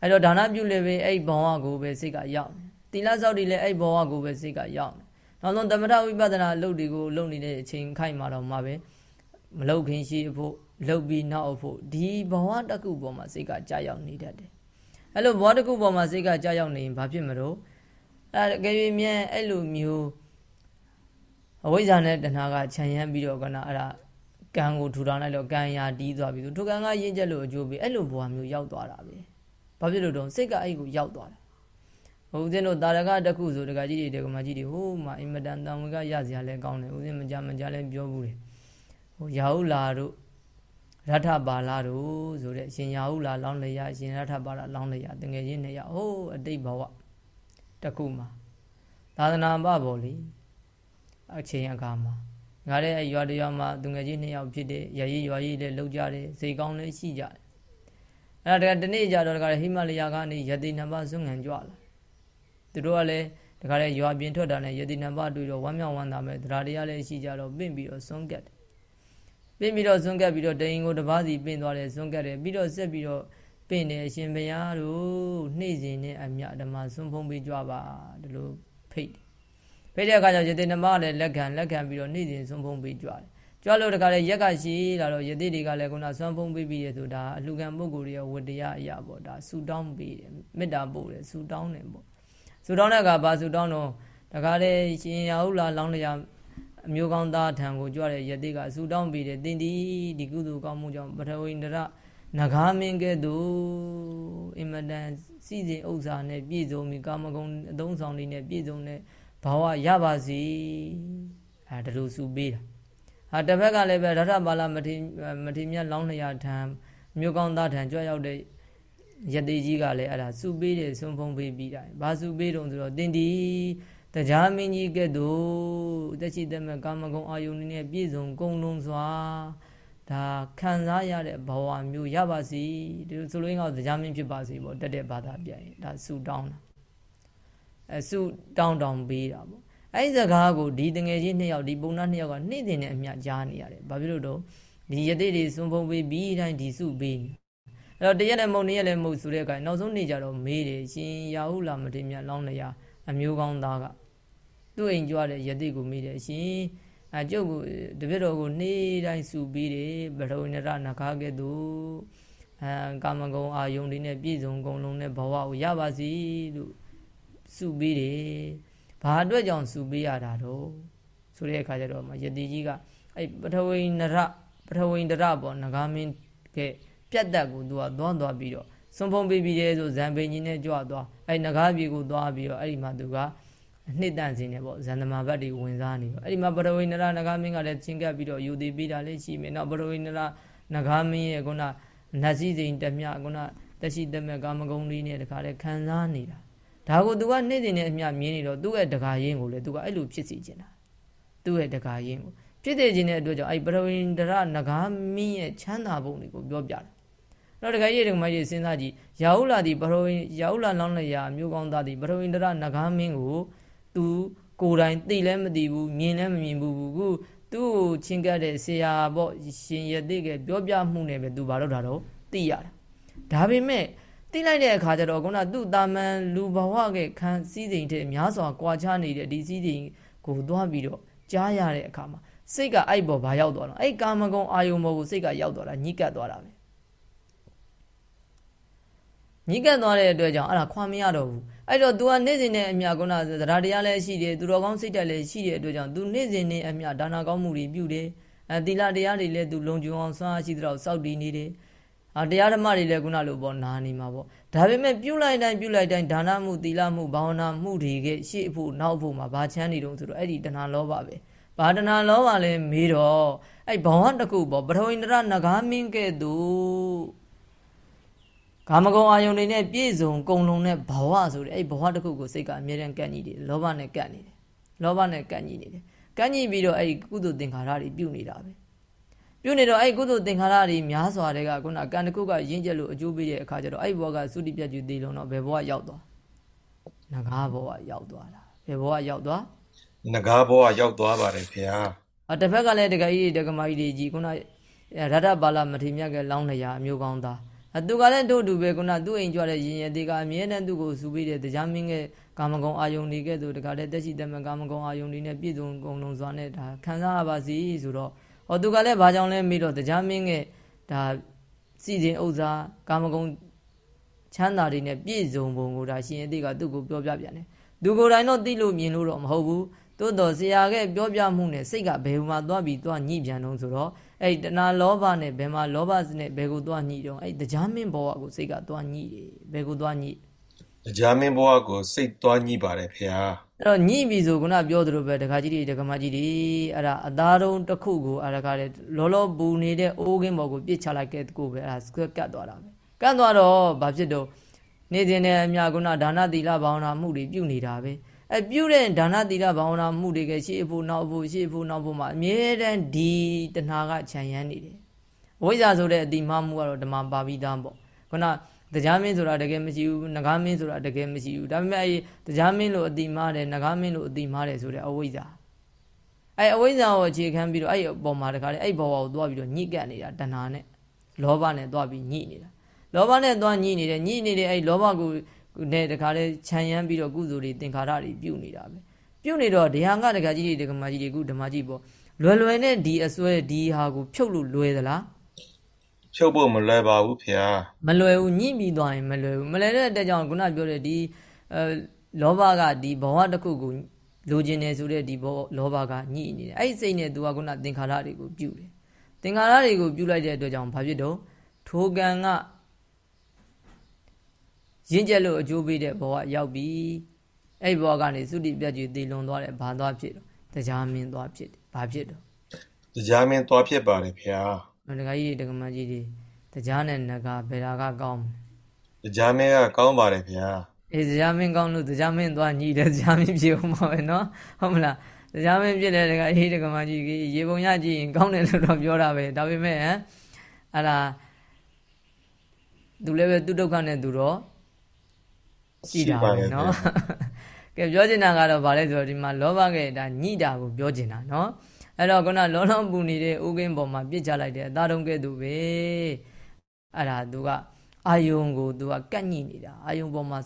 အဲ့တော့ဒါနပြုလည်းပဲအဲ့ဒီဘဝကိုပဲစိတ်ကရောက်နေတိလဆောက်တည်လည်းအဲ့ဒီဘဝကိုပဲစိတ်ကရောက်နေ နောက်ဆုံးသမထဝိပဿနာအလုပ်တွေကိုလုပ်နေတဲ့အချိန်ခိုက်မှာတော့မှပဲမလုပ်ခင်ရှိဖို့လုပ်ပြီးနောက်ဖို့ဒီဘဝတစ်ခုပေါ်မှာစိတ်ကကြာရောက်နေတတ်တယ်အဲ့လိုဘဝတစ်ခုပေါ်မှာစိတ်ကကြာရောက်နေရင်ဘာဖြစ်မလို့အဲ့အကယ်၍မြန်အဲ့လိုမျိုးအဝိဇ္ဇာနဲ့တဏှာကခြံရမ်းပြီးတော့ကနအဲ့ဒါကံကိုထူထောင်လိုက်တော့ကံရာတီးသွားပြီဆိုထိုကံကရင့်ကျက်လို့အကျိုးပေးအဲ့လိုဘဝမျိုးရောက်သွားတာပဲဘာဖြစ်လို့တော့စိတ်ကအဲ့ကိုရောက်သွားတာ ဦးဇင်းတို့တာရကတခုဆိုတကကြီးတွေတကမကြီးတွေဟိုးမှာအင်မတန်တန်ဝေကရစရာလဲကောင်းတယ်ဦးဇင်းမကြမကြလဲပြောဘူးတယ်ဟိုရာဟုလာတို့ရထပါလာတို့ဆိုတဲ့ရှင်ရာဟုလာလောင်းလျာရှင်ရထပါလာလောင်းလျာတငယ်ချင်းနှစ်ယောက်ဟိုးအတိတ်ဘဝတခုမှာသာသနာ့ဘဘောလေအချိန်အခါမှာငါလည်းရွာတရွာမှာသူငယ်ချင်းနှစ်ယောက်ဖြစ်တယ်ရရေးရွာရေးလည်းလောက်ကြတယ်စိတ်ကောင်းလည်းရှိကြတယ်အဲ့ဒါတနေ့ကြတော့တခါဟိမလယာကနေယတိနံပါတ်စွန့်ငံကြွလာ သူတို့ကလည်းတခါလေရွာပြင်ထွက်တာနဲ့ယတိနံပါတ်တွေ့တော့ဝမ်းမြောက်ဝမ်းသာမဲ့တရားတရားလည်းရှိကြတော့ပင့်ပြီးတော့စွန့်ကတ်တယ်ပင့်ပြီးတော့စွန့်ကတ်ပြီးတော့တရင်ကိုတပားစီပင့်သွားတယ်စွန့်ကတ်တယ်ပြီးတော့ဆက်ပြီးတော့ပင့်တယ်အရှင်ဘုရားတို့နေ့စဉ်နဲ့အမြဓမ္မစွန့်ဖုံးပေးကြပါဒီလိုဖိတ်တယ်ဖိတ်တဲ့အခါကျယတိနံပါတ်လည်းလက်ခံလက်ခံပြီးတော့နေ့စဉ်စွန့်ဖုံးပေးကြတယ်ကြွလို့တခါလေရက်ကရှိလာတော့ယတိတွေကလည်းခုနစွမ်းဖုံးပေးပြီးရဆိုဒါအလှခံပုဂ္ဂိုလ်ရဲ့ဝတ္တရားအရာပေါ့ဒါဆူတောင်းပေးတယ်မေတ္တာပို့တယ်ဆူတောင်းတယ်ပေါ့ ဆူတောင်းတဲ့အခါဘာဆူတောင်းတော့တခါလေရှင်ရဟုလာလောင်းလျာအမျိုးကောင်းသားထံကိုကြွတဲ့ယတိကဆူတောင်းပေးတယ်တင်ဒီဒီကုသိုလ်ကောင်းမှုကြောင့်ပထဝီန္ဒရနဂါမင်းကဲ့သို့အင်မတန်စီစဉ်ဥစ္စာနဲ့ပြည့်စုံပြီးကာမဂုဏ်အသုံးဆောင်တွေနဲ့ပြည့်စုံတဲ့ဘာဝရပါစေအဲဒါလိုဆူပေးတာဟာတစ်ဖက်ကလည်းပဲရထပါဠမထေမထေမြတ်လောင်းလျာထံမြို့ကောင်းသားထံကြွရောက်တဲ့ ယတိကြီးကလည်းအဲ့ဒါစုပေးတယ်ဆုံးဖုံးပေးပြီးတာဘာစုပေးတုံဆိုတော့တင်ဒီတရားမင်းကြီးကဲ့သို့တက်ရှိတဲ့မဲ့ကာမဂုဏ်အာယုန်နဲ့ပြည့်စုံကုန်လုံးစွာဒါခံစားရတဲ့ဘဝမျိုးရပါစီဒီဆိုလိုရင်းကတရားမင်းဖြစ်ပါစေပေါ့တက်တဲ့ဘာသာပြန်ရင်ဒါစုတောင်းတာအဲစုတောင်းတောင်းပေးတာပေါ့အဲ့ဒီစကားကိုဒီတငယ်ချင်းနှစ်ယောက်ဒီပုံနာနှစ်ယောက်ကနေ့တင်နဲ့အမျှကြားနေရတယ်ဘာဖြစ်လို့တော့ဒီယတိတွေစွန်ဖုံးပေးပြီးတိုင်းဒီစုပေးနေ အဲ့တော့တရက်နဲ့မုံနေ့ရက်လည်းမုတ်ဆိုတဲ့အခါနောက်ဆုံးနေကြတော့မေးတယ်ရှင်ရာဟုလာမထေမြတ်လောင်းလျာအမျိုးကောင်းသားကသူ့အိမ်ကြွတဲ့ယတိကိုမေးတယ်ရှင်အကျုပ်ကိုတပည့်တော်ကိုနေ့တိုင်းစုပြီးတယ်ဗရုဏရနဂါကဲ့သို့အဲကာမဂုဏ်အာယုန်တွေနဲ့ပြည့်စုံကုန်လုံးတဲ့ဘဝကိုရပါစီလို့စုပြီးတယ်ဘာအတွက်ကြောင့်စူပေးရတာတော့ဆိုတဲ့အခါကျတော့ယတိကြီးကအဲ့ပထဝီနရပထဝီနရပေါ့ငကားမင်းက ပြတ်တက်ကိုသူကသွားသွားပြီးတော့စွန်ဖုံးပေးပြီးတဲ့ဆိုဇံပိန်ကြီးနဲ့ကြွသွားအဲ့ငကားပြေကိုသွားပြီးတော့အဲ့ဒီမှာသူကနှစ်တန့်စင်းနေပေါ့ဇန်နမာဘတ်တွေဝင်စားနေတော့အဲ့ဒီမှာပထဝီနရငကားမင်းကလည်းချင်းကပ်ပြီးတော့ယူသေးပေးတာလည်းရှိမယ်နောက်ပထဝီနရငကားမင်းရဲ့ခုနနတ်စည်းစိန်တမြခုနတရှိတမကာမဂုံလေးနဲ့တခါလေခံစားနေတာဒါကို तू ကနေ့စဉ်နဲ့အမျှမြင်နေတော့သူ့ရဲ့တကာရင်းကိုလေ तू ကအဲ့လိုဖြစ်စီခြင်းတာသူ့ရဲ့တကာရင်းကိုဖြစ်စေခြင်းတဲ့အတွက်ကြောင့်အဲ့ပရဝိန္ဒရနဂါမင်းရဲ့ချမ်းသာပုံတွေကိုပြောပြတာ တော့တကယ်ကြီးတကယ်မကြီးစဉ်းစားကြည့်ရာဟုလာဒီပရဝိရာဟုလာလောင်းလျာမျိုးကောင်းသားဒီပရဝိန္ဒရနဂါမင်းကို तू ကိုယ်တိုင်သိလည်းမသိဘူးမြင်လည်းမမြင်ဘူးခုသူ့ကိုချင်းကပ်တဲ့ဆရာပေါ့ရှင်ရတိကပြောပြမှုနဲ့ပဲ तू ဘာလို့တာတော့သိရတာဒါပေမဲ့သိလိုက်တဲ့အခါကျတော့ခုနသူ့တာမန်လူဘဝကခံစည်းစိမ်တဲ့များစွာကြွာချနေတဲ့ဒီစည်းစိမ်ကိုသွားပြီးတော့ကြားရတဲ့အခါမှာစိတ်ကအဲ့ပေါ်ဘာရောက်သွားတော့အဲ့ကာမဂုဏ်အာယုံပေါ်ကိုစိတ်ကရောက်သွားတာညှိကပ်သွားတာပဲ ညှိကပ်သွားတဲ့အတွက်ကြောင့်အဲ့ဒါခွာမရတော့ဘူးအဲ့တော့ तू ကနေ့စဉ်နဲ့အမြကုဏသဒ္ဓတရားလည်းရှိတယ်သူတော်ကောင်းစိတ်တက်လည်းရှိတဲ့အတွက်ကြောင့် तू နေ့စဉ်နဲ့အမြဒါနာကောင်းမှုတွေပြုတယ်အဲသီလတရားတွေလည်း तू လုံခြုံအောင်စွမ်းအားရှိတဲ့တော့စောင့်တည်နေတယ်အာတရားဓမ္မတွေလည်းခုနလိုပေါ့နာနေမှာပေါ့ဒါပေမဲ့ပြုလိုက်တိုင်းပြုလိုက်တိုင်းဒါနမှုသီလမှုဘာဝနာမှုတွေကရှေ့ဖို့နောက်ဖို့မှာဘာချမ်းနေတုံးဆိုတော့အဲ့ဒီတဏှာလောဘပဲဘာတဏှာလောဘလဲမေးတော့အဲ့ဘဝတခုပေါ့ပထဝီနရနဂါမင်းကဲ့သို့ ကာမဂုဏ်အာယုန်တွေနဲ့ပြည့်စုံကုံလုံးတဲ့ဘဝဆိုတဲ့အဲ့ဘဝတစ်ခုကိုစိတ်ကအမြဲတမ်းကန့်ညီတယ်လောဘနဲ့ကန့်နေတယ်လောဘနဲ့ကန့်ညီနေတယ်ကန့်ညီပြီးတော့အဲ့ဒီကုသိုလ်သင်္ခါရတွေပြုတ်နေတာပဲပြုနေတော့အဲ့ကုသိုလ်သင်္ခါရတွေများစွာတွေကခုနကံတကုကရင့်ကျက်လို့အကျိုးပေးတဲ့အခါကျတော့အဲ့ဘဝကသုတိပြတ်ကျူသေးလုံးတော့ဘယ်ဘဝရောက်သွားငကားဘဝရောက်သွားတာဘယ်ဘဝရောက်သွားငကားဘဝရောက်သွားပါတယ်ခင်ဗျာအတစ်ဖက်ကလည်းတကကြီးတကမကြီးတွေကြီးခုနရတ္တပါဠမထေမြတ်ကလောင်းနေရအမျိုးကောင်းသားအ သူကလည်းတို့တူပဲခုနသူ့အိမ်ကြွတဲ့ရင်ရသေးကအမြဲတမ်းသူ့ကိုစူပေးတဲ့တရားမင်းရဲ့ကာမဂုဏ်အာယုန်တွေကဲ့သို့တခါတည်းတက်ရှိတဲ့ကာမဂုဏ်အာယုန်တွေနဲ့ပြည့်စုံကုန်လုံးစွာနဲ့ဒါခံစားရပါစီဆိုတော့ဟောသူကလည်းဘာကြောင့်လဲမေးတော့တရားမင်းရဲ့ဒါစီစဉ်ဥစ္စာကာမဂုဏ်ချမ်းသာတွေနဲ့ပြည့်စုံပုံကိုဒါရှင်အတိကသူ့ကိုပြောပြပြန်တယ်သူကိုယ်တိုင်တော့သိလို့မြင်လို့တော့မဟုတ်ဘူးသို့တော်ဆရာကပြောပြမှုနဲ့စိတ်ကဘယ်မှာသွားပြီးသွားညှိပြန်တော့ဆိုတော့ အဲ့တဏှာလောဘနဲ့ဘယ်မှာလောဘစနဲ့ဘယ်ကိုသွားညှိတော့အဲ့တရားမင်းဘဝကိုစိတ်ကသွားညှိတယ်ဘယ်ကိုသွားညှိတရားမင်းဘဝကိုစိတ်သွားညှိပါတယ်ဖေဟာအဲ့တော့ညှိပြီဆိုခုနပြောသလိုပဲတခါကြီးတွေတခါမကြီးတွေအဲ့ဒါအသားတုံးတစ်ခုကိုအဲ့ဒါကလည်းလောလောပူနေတဲ့အိုးကင်းဘော်ကိုပြစ်ချလိုက်ခဲ့ကိုပဲအဲ့ဒါစကွက်ကတ်သွားတာပဲကတ်သွားတော့ဘာဖြစ်တော့နေစဉ်နဲ့အမြကုဏဒါနသီလဘာဝနာမှုတွေပြုနေတာပဲ အဲပြုတဲ့ဒါနသီလဘာဝနာမှုတွေကရှေ့ဖို့နောက်ဖို့ရှေ့ဖို့နောက်ဖို့မှာအမြဲတမ်းဒီတဏှာကခြံရမ်းနေတယ်ဝိဇ္ဇာဆိုတဲ့အတိမမှုကတော့ဓမ္မပါပိသားပေါ့ခုနတရားမင်းဆိုတာတကယ်မရှိဘူးငကားမင်းဆိုတာတကယ်မရှိဘူးဒါပေမဲ့အဲတရားမင်းလို့အတိမားတယ်ငကားမင်းလို့အတိမားတယ်ဆိုတဲ့အဝိဇ္ဇာအဲအဝိဇ္ဇာကိုအခြေခံပြီးတော့အဲ့အပေါ်မှာတခါလေအဲ့ဘောကိုသွားပြီးတော့ညှိကပ်နေတာတဏှာနဲ့လောဘနဲ့သွားပြီးညှိနေတာလောဘနဲ့သွားညှိနေတယ်ညှိနေတယ်အဲ့လောဘကို နဲ့တခါလေခြံရမ်းပြီးတော့ကုသိုလ်တွေသင်္ခါရတွေပြုတ်နေတာပဲပြုတ်နေတော့ဒီဟာကတခါကြီးတွေဒကမာကြီးတွေကုဓမ္မကြီးပေါ့လွယ်လွယ်နဲ့ဒီအစွဲဒီဟာကိုဖြုတ်လို့လွယ်သလားဖြုတ်ဖို့မလွယ်ပါဘူးဖေဟာမလွယ်ဘူးညှိပြီးသွားရင်မလွယ်ဘူးမလွယ်တဲ့အတွက်ကြောင့်ခုနပြောတဲ့ဒီအဲလောဘကဒီဘဝတစ်ခုကိုလိုချင်တယ်ဆိုတဲ့ဒီဘောလောဘကညှိနေတယ်အဲ့ဒီစိတ်နဲ့သူကခုနသင်္ခါရတွေကိုပြုတယ်သင်္ခါရတွေကိုပြုလိုက်တဲ့အတွက်ကြောင့်ဘာဖြစ်တော့ထိုကံက ရင့်ကျက်လို့အကျိုးပေးတဲ့ဘဝရောက်ပြီအဲ့ဘဝကနေသုတိပြတ်ကြီးတည်လွန်သွားတယ်ဘာသွားဖြစ်တော့တရားမင်းသွားဖြစ်တယ်ဘာဖြစ်တော့တရားမင်းသွားဖြစ်ပါတယ်ဖေဟာမတကကြီးတကမကြီးတွေတရားနဲ့နဂါဘယ်တာကကောင်းတရားမင်းကကောင်းပါတယ်ဖေဟာအေးတရားမင်းကောင်းလို့တရားမင်းသွားညီတယ်တရားမင်းဖြစ်အောင်ပါပဲเนาะဟုတ်မလားတရားမင်းဖြစ်တယ်တကအေးတကမကြီးကြီးရေပုံရကြည့်ရင်ကောင်းတယ်လို့တော့ပြောတာပဲဒါပေမဲ့ဟမ်အဲ့ဒါသူလည်းပဲသူဒုက္ခနဲ့သူတော့ ရှိတာပဲเนาะကဲပြောချင်တာကတော့ဗာလဲဆိုတော့ဒီမှာလောဘကဒါညိတာကိုပြောချင်တာเนาะအဲ့တော့ခုနလောလောပူနေတဲ့ဥကင်းပေါ်မှာပြစ်ချလိုက်တဲ့အသားတုံးကဲ့သို့ပဲအဲ့ဒါသူကအာယုံကိုသူကကန့်ညိနေတာအာယုံပေါ်မှာ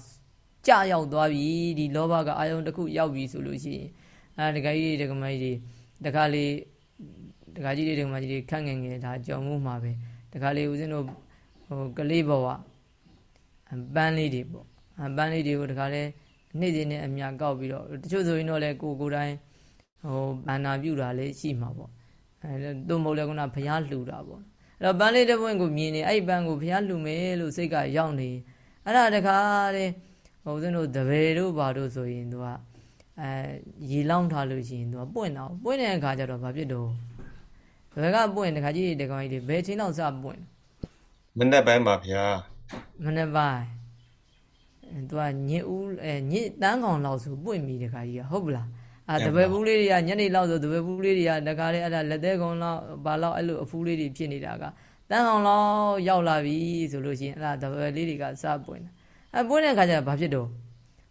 ကြာရောက်သွားပြီဒီလောဘကအာယုံတစ်ခုရောက်ပြီဆိုလို့ရှိရင်အဲတခါကြီးတခါမကြီးတခါလေးတခါကြီးတွေတခါမကြီးတွေခန့်ငယ်ငယ်ဒါကြော်မှုမှာပဲတခါလေးဦးဇင်းတို့ဟိုကလေးဘဝပန်းလေးတွေပေါ့ ပန်းလေးတွေကိုတခါလဲနေ့စဉ်နဲ့အမြကောက်ပြီးတော့တချို့ဆိုရင်တော့လေကိုကိုတိုင်းဟိုဘာနာပြုတာလေးရှိမှာပေါ့အဲသူ့မဟုတ်လေခုနဘုရားလှူတာပေါ့အဲ့တော့ပန်းလေးတစ်ပွင့်ကိုမြင်နေအဲ့ပန်းကိုဘုရားလှူမယ်လို့စိတ်ကရောက်နေအဲ့ဒါတခါတဲ့ဟိုဦးဇင်းတို့တပယ်တို့ဘာတို့ဆိုရင်သူကအဲရေလောင်းထားလို့ရှိရင်သူကပွင့်တော့ပွင့်တဲ့အခါကျတော့ဘာဖြစ်တော့ဘယ်ကပွင့်တခါကြီးတကောင်ကြီးတွေဘယ်ချင်းတော့စပွင့်မနေ့ပိုင်းပါဗျာမနေ့ပိုင်း သူကညစ်ဦးအဲညစ်တန်းကောင်လောက်ဆိုပွင့်ပြီတခါကြီးကဟုတ်ပလားအာတပည့်ဘူးလေးတွေကညနေလောက်ဆိုတပည့်ဘူးလေးတွေကတခါလေးအဲ့ဒါလက်သေးကောင်လောက်ဘာလောက်အဲ့လိုအဖူးလေးတွေဖြစ်နေတာကတန်းကောင်လောက်ရောက်လာပြီဆိုလို့ရှိရင်အဲ့ဒါတပည့်လေးတွေကစပွင့်တယ်အဲပွင့်တဲ့ခါကျတော့ဘာဖြစ်တော့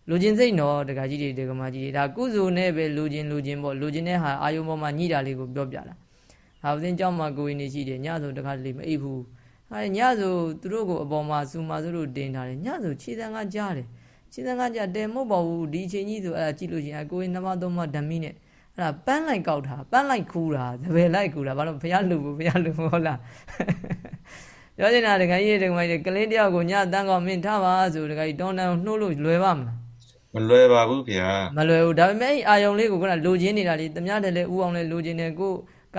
လူချင်းစိတ်နော်တခါကြီးတွေတကမာကြီးတွေဒါကုစုနဲ့ပဲလူချင်းလူချင်းပေါ့လူချင်းတဲ့ဟာအာယုံပေါ်မှာညှိတာလေးကိုပြောပြတာဟာဦးစင်းเจ้าမှာကိုယ်နေရှိတယ်ညဆိုတခါလေးမအိပ်ဘူး ဟာညဆိုသူတို့ကိုအပေါ်မှာစူမာဆိုလို့တင်ထားတယ်ညဆိုခြေတန်းကကြားတယ်ခြေတန်းကကြားတယ်မဟုတ်ပါဘူးဒီအချိန်ကြီးဆိုအဲ့ဒါကြည့်လို့ရှိရင်ကိုယ်နှစ်မသုံးမဓမီနဲ့အဲ့ဒါပန်းလိုက်ကောက်တာပန်းလိုက်ခူးတာသပယ်လိုက်ခူးတာဘာလို့ဘုရားလူဘူးဘုရားလူဟုတ်လားပြောနေတာတခါကြီးတခါကြီးကလေးတယောက်ကိုညတန်းကောင်မင်းထားပါဆိုတခါကြီးတောင်းတန်းနှိုးလို့လွယ်ပါမလားမလွယ်ပါဘူးဗျာမလွယ်ဘူးဒါပေမဲ့အာယုံလေးကိုကလိုချင်နေတာလေတ냐တယ်လေဥအောင်လေလိုချင်တယ်ကို က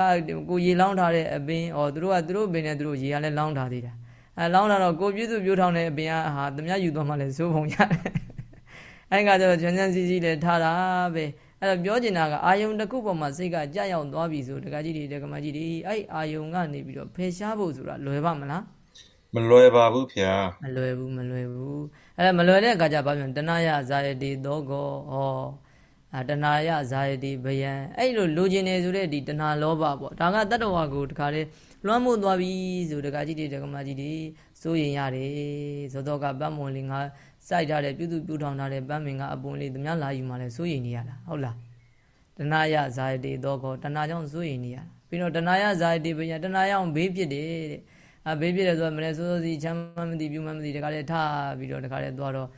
ကိုရေလောင်းထားတဲ့အပင်ဩသူတို့ကသူတို့ပင်နဲ့သူတို့ရေကလည်းလောင်းထားသေးတာအဲလောင်းလာတော့ကိုပြည့်စုပြိုးထောင်တဲ့အပင်ကဟာတ냐ယူသွားမှလည်းစိုးပုံရတယ်အဲကကျတော့ချမ်းချမ်းစီစီလည်းထားတာပဲအဲ့တော့ပြောချင်တာကအာယုံတစ်ခုပေါ်မှာစိတ်ကကြာရောက်သွားပြီဆိုတကကြီးတွေတကမကြီးတွေအဲ့အာယုံကနေပြီးတော့ဖယ်ရှားဖို့ဆိုတာလွယ်ပါမလားမလွယ်ပါဘူးဗျာမလွယ်ဘူးမလွယ်ဘူးအဲ့ဒါမလွယ်တဲ့အခါကျဘာပြောတဏှာယဇာယတိသောကောဟောအာ တဏှာယဇာယတိဘယံအဲ့လိုလိုချင်နေဆိုတဲ့ဒီတဏှာလောဘပေါ့ဒါကတတ္တဝါကိုတခါလေလွှမ်းမိုးသွားပြီဆိုတခါကြီးတွေတကမကြီးတွေစိုးရင်ရတယ်သောတော့ကပတ်မွန်လေးငါစိုက်ထားတဲ့ပြုစုပြုထောင်ထားတဲ့ပန်းမင်ကအပွန်လေးသမျှလာယူမှလည်းစိုးရင်နေရတာဟုတ်လားတဏှာယဇာယတိသောကောတဏှာကြောင့်စိုးရင်နေရတာပြီးတော့တဏှာယဇာယတိဘယံတဏှာရောက်ဘေးဖြစ်တယ်တဲ့အဘေးပြည့်တယ်ဆိုတော့မလဲစိုးစိုးစီချမ်းမမသိပြူမမသိတခါလေထားပြီးတော့တခါလေသွားတော့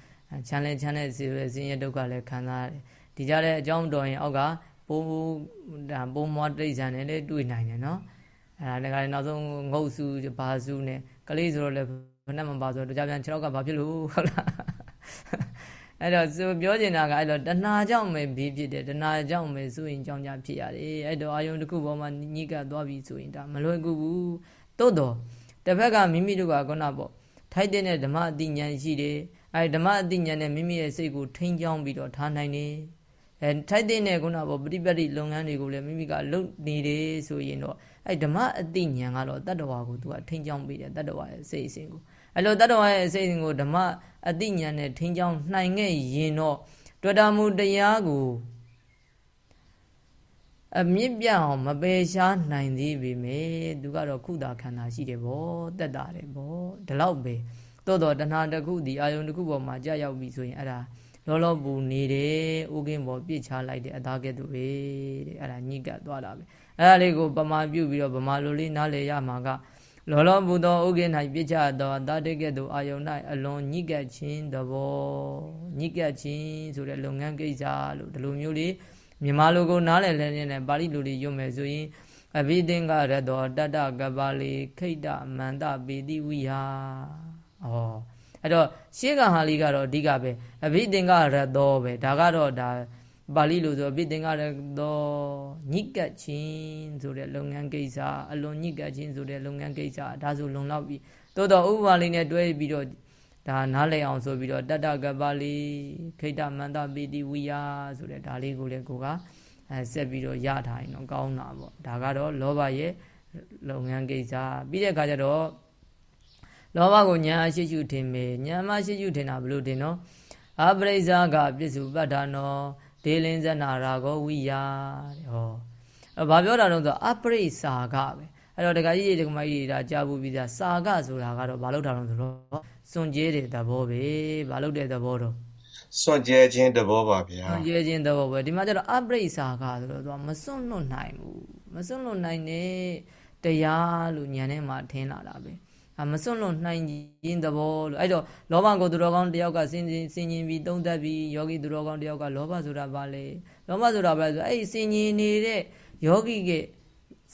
ချမ်းလဲချမ်းတဲ့စီပဲစင်းရဲဒုက္ခလည်းခံစားရတယ် ဒီကြတဲ့အကြောင်းတော်ရင်အောက်ကပိုးဒါပိုးမွားတိတ်ဆန်နဲ့လည်းတွေ့နိုင်တယ်နော်အဲဒါလည်းကလည်းနောက်ဆုံးငုတ်စုဘာစုနဲ့ကလေးဆိုတော့လည်းဘယ်နဲ့မှပါဆိုတော့ကြားပြန်ခြေထောက်ကဘာဖြစ်လို့ဟုတ်လားအဲ့တော့သူပြောချင်တာကအဲ့တော့တဏှာကြောင့်ပဲဘေးဖြစ်တယ်တဏှာကြောင့်ပဲဆိုရင်ကြောင့်ကြဖြစ်ရတယ်အဲ့တော့အာယုံတစ်ခုပေါ်မှာညှိကပ်သွားပြီဆိုရင်ဒါမလွယ်ကူဘူးတိုးတော့တစ်ဖက်ကမိမိတို့ကခုနပေါ့ထိုက်တဲ့ဓမ္မအတိညာဏ်ရှိတယ်အဲဓမ္မအတိညာဏ်နဲ့မိမိရဲ့စိတ်ကိုထိန်းချောင်းပြီးတော့ထားနိုင်တယ် အဲထိုက်တဲ့ခုနပေါ့ပฏิပတ်တိလုပ်ငန်းတွေကိုလည်းမိမိကလုပ်နေတယ်ဆိုရင်တော့အဲဓမ္မအတိညာဏ်ကတော့တတ္တဝါကိုသူကထိန်းချောင်းပေးတယ်တတ္တဝါရဲ့စိတ်အစဉ်ကိုအဲလိုတတ္တဝါရဲ့စိတ်အစဉ်ကိုဓမ္မအတိညာဏ်နဲ့ထိန်းချောင်းနိုင်ခဲ့ရင်တော့တွေ့တာမှုတရားကိုအမြင့်ပြအောင်မပယ်ရှားနိုင်သေးပေမဲ့သူကတော့ခုတာခန္ဓာရှိတယ်ဗောတက်တာတယ်ဗောဒီလောက်ပဲသို့တော့တဏှာတစ်ခုဒီအာယုန်တစ်ခုပေါ်မှာကြာရောက်ပြီဆိုရင်အဲ့ဒါ လောလောပူနေတယ်ဥကင်းပေါ်ပြစ်ချလိုက်တဲ့အသားကဲ့သို့ပဲတဲ့အဲ့ဒါညှိကပ်သွားတာပဲအဲ့ဒါလေးကိုပမာပြုတ်ပြီးတော့ဗမာလိုလေးနားလည်ရမှာကလောလောပူသောဥကင်း၌ပြစ်ချသောအသားတကဲ့သို့အာယုန်၌အလွန်ညှိကပ်ခြင်းသဘောညှိကပ်ခြင်းဆိုတဲ့လုပ်ငန်းကိစ္စလို့ဒီလိုမျိုးလေးမြန်မာလိုကိုနားလည်လဲနေပါဠိလိုလေးရွတ်မယ်ဆိုရင်အဘိသင်္ဂရတောတတ္တကပါလီခိတ္တမန္တပေတိဝိဟာဩ အဲ့တော့ရှေးကဟာလေးကတော့အဓိကပဲအဘိသင်္ဂရတောပဲဒါကတော့ဒါပါဠိလိုဆိုအဘိသင်္ဂရတောညိကတ်ချင်းဆိုတဲ့လုပ်ငန်းကိစ္စအလွန်ညိကတ်ချင်းဆိုတဲ့လုပ်ငန်းကိစ္စဒါဆိုလုံလောက်ပြီတိုးတော့ဥပမာလေးနဲ့တွဲပြီးတော့ဒါနားလည်အောင်ဆိုပြီးတော့တတ္တကပ္ပလီခိတ္တမန္တပိတိဝိယဆိုတဲ့ဒါလေးကိုလည်းကိုကအဲဆက်ပြီးတော့ရထားရင်တော့ကောင်းတာပေါ့ဒါကတော့လောဘရဲ့လုပ်ငန်းကိစ္စပြီးတဲ့အခါကျတော့ လောဘကိုညာအရှိရှုထင်မယ်ညာမရှိရှုထင်တာဘလို့ထင်နော်အပရိစ္ဆာကပစ္စုပ္ပတ္ထနောဒေလင်းဇနာရာဂောဝိယတဲ့ဟောအဲဘာပြောတာတော့ဆိုအပရိစ္ဆာကပဲအဲ့တော့ဒကာကြီးတွေဒကာမကြီးတွေဒါကြားဘူးပြီးသားစာကဆိုတာကတော့ဘာလို့တာတော့ဆိုတော့စွန့်ကြဲတဲ့သဘောပဲဘာလို့တဲ့သဘောတော့စွန့်ကြဲခြင်းသဘောပါဗျာစွန့်ကြဲခြင်းသဘောပဲဒီမှာကျတော့အပရိစ္ဆာကဆိုတော့သူကမစွန့်လွတ်နိုင်ဘူးမစွန့်လွတ်နိုင်တဲ့တရားလို့ညံထဲမှာထင်လာတာပဲအ မစွန့်လွတ်နိုင်ခြင်းသဘောလို့အဲ့တော့လောဘကိုသူတော်ကောင်းတယောက်ကစင်စင်စင်ရင်ပြီးသုံးသက်ပြီးယောဂီသူတော်ကောင်းတယောက်ကလောဘဆိုတာဘာလဲလောဘဆိုတာဘာလဲဆိုအဲ့ဒီစင်ရင်နေတဲ့ယောဂီက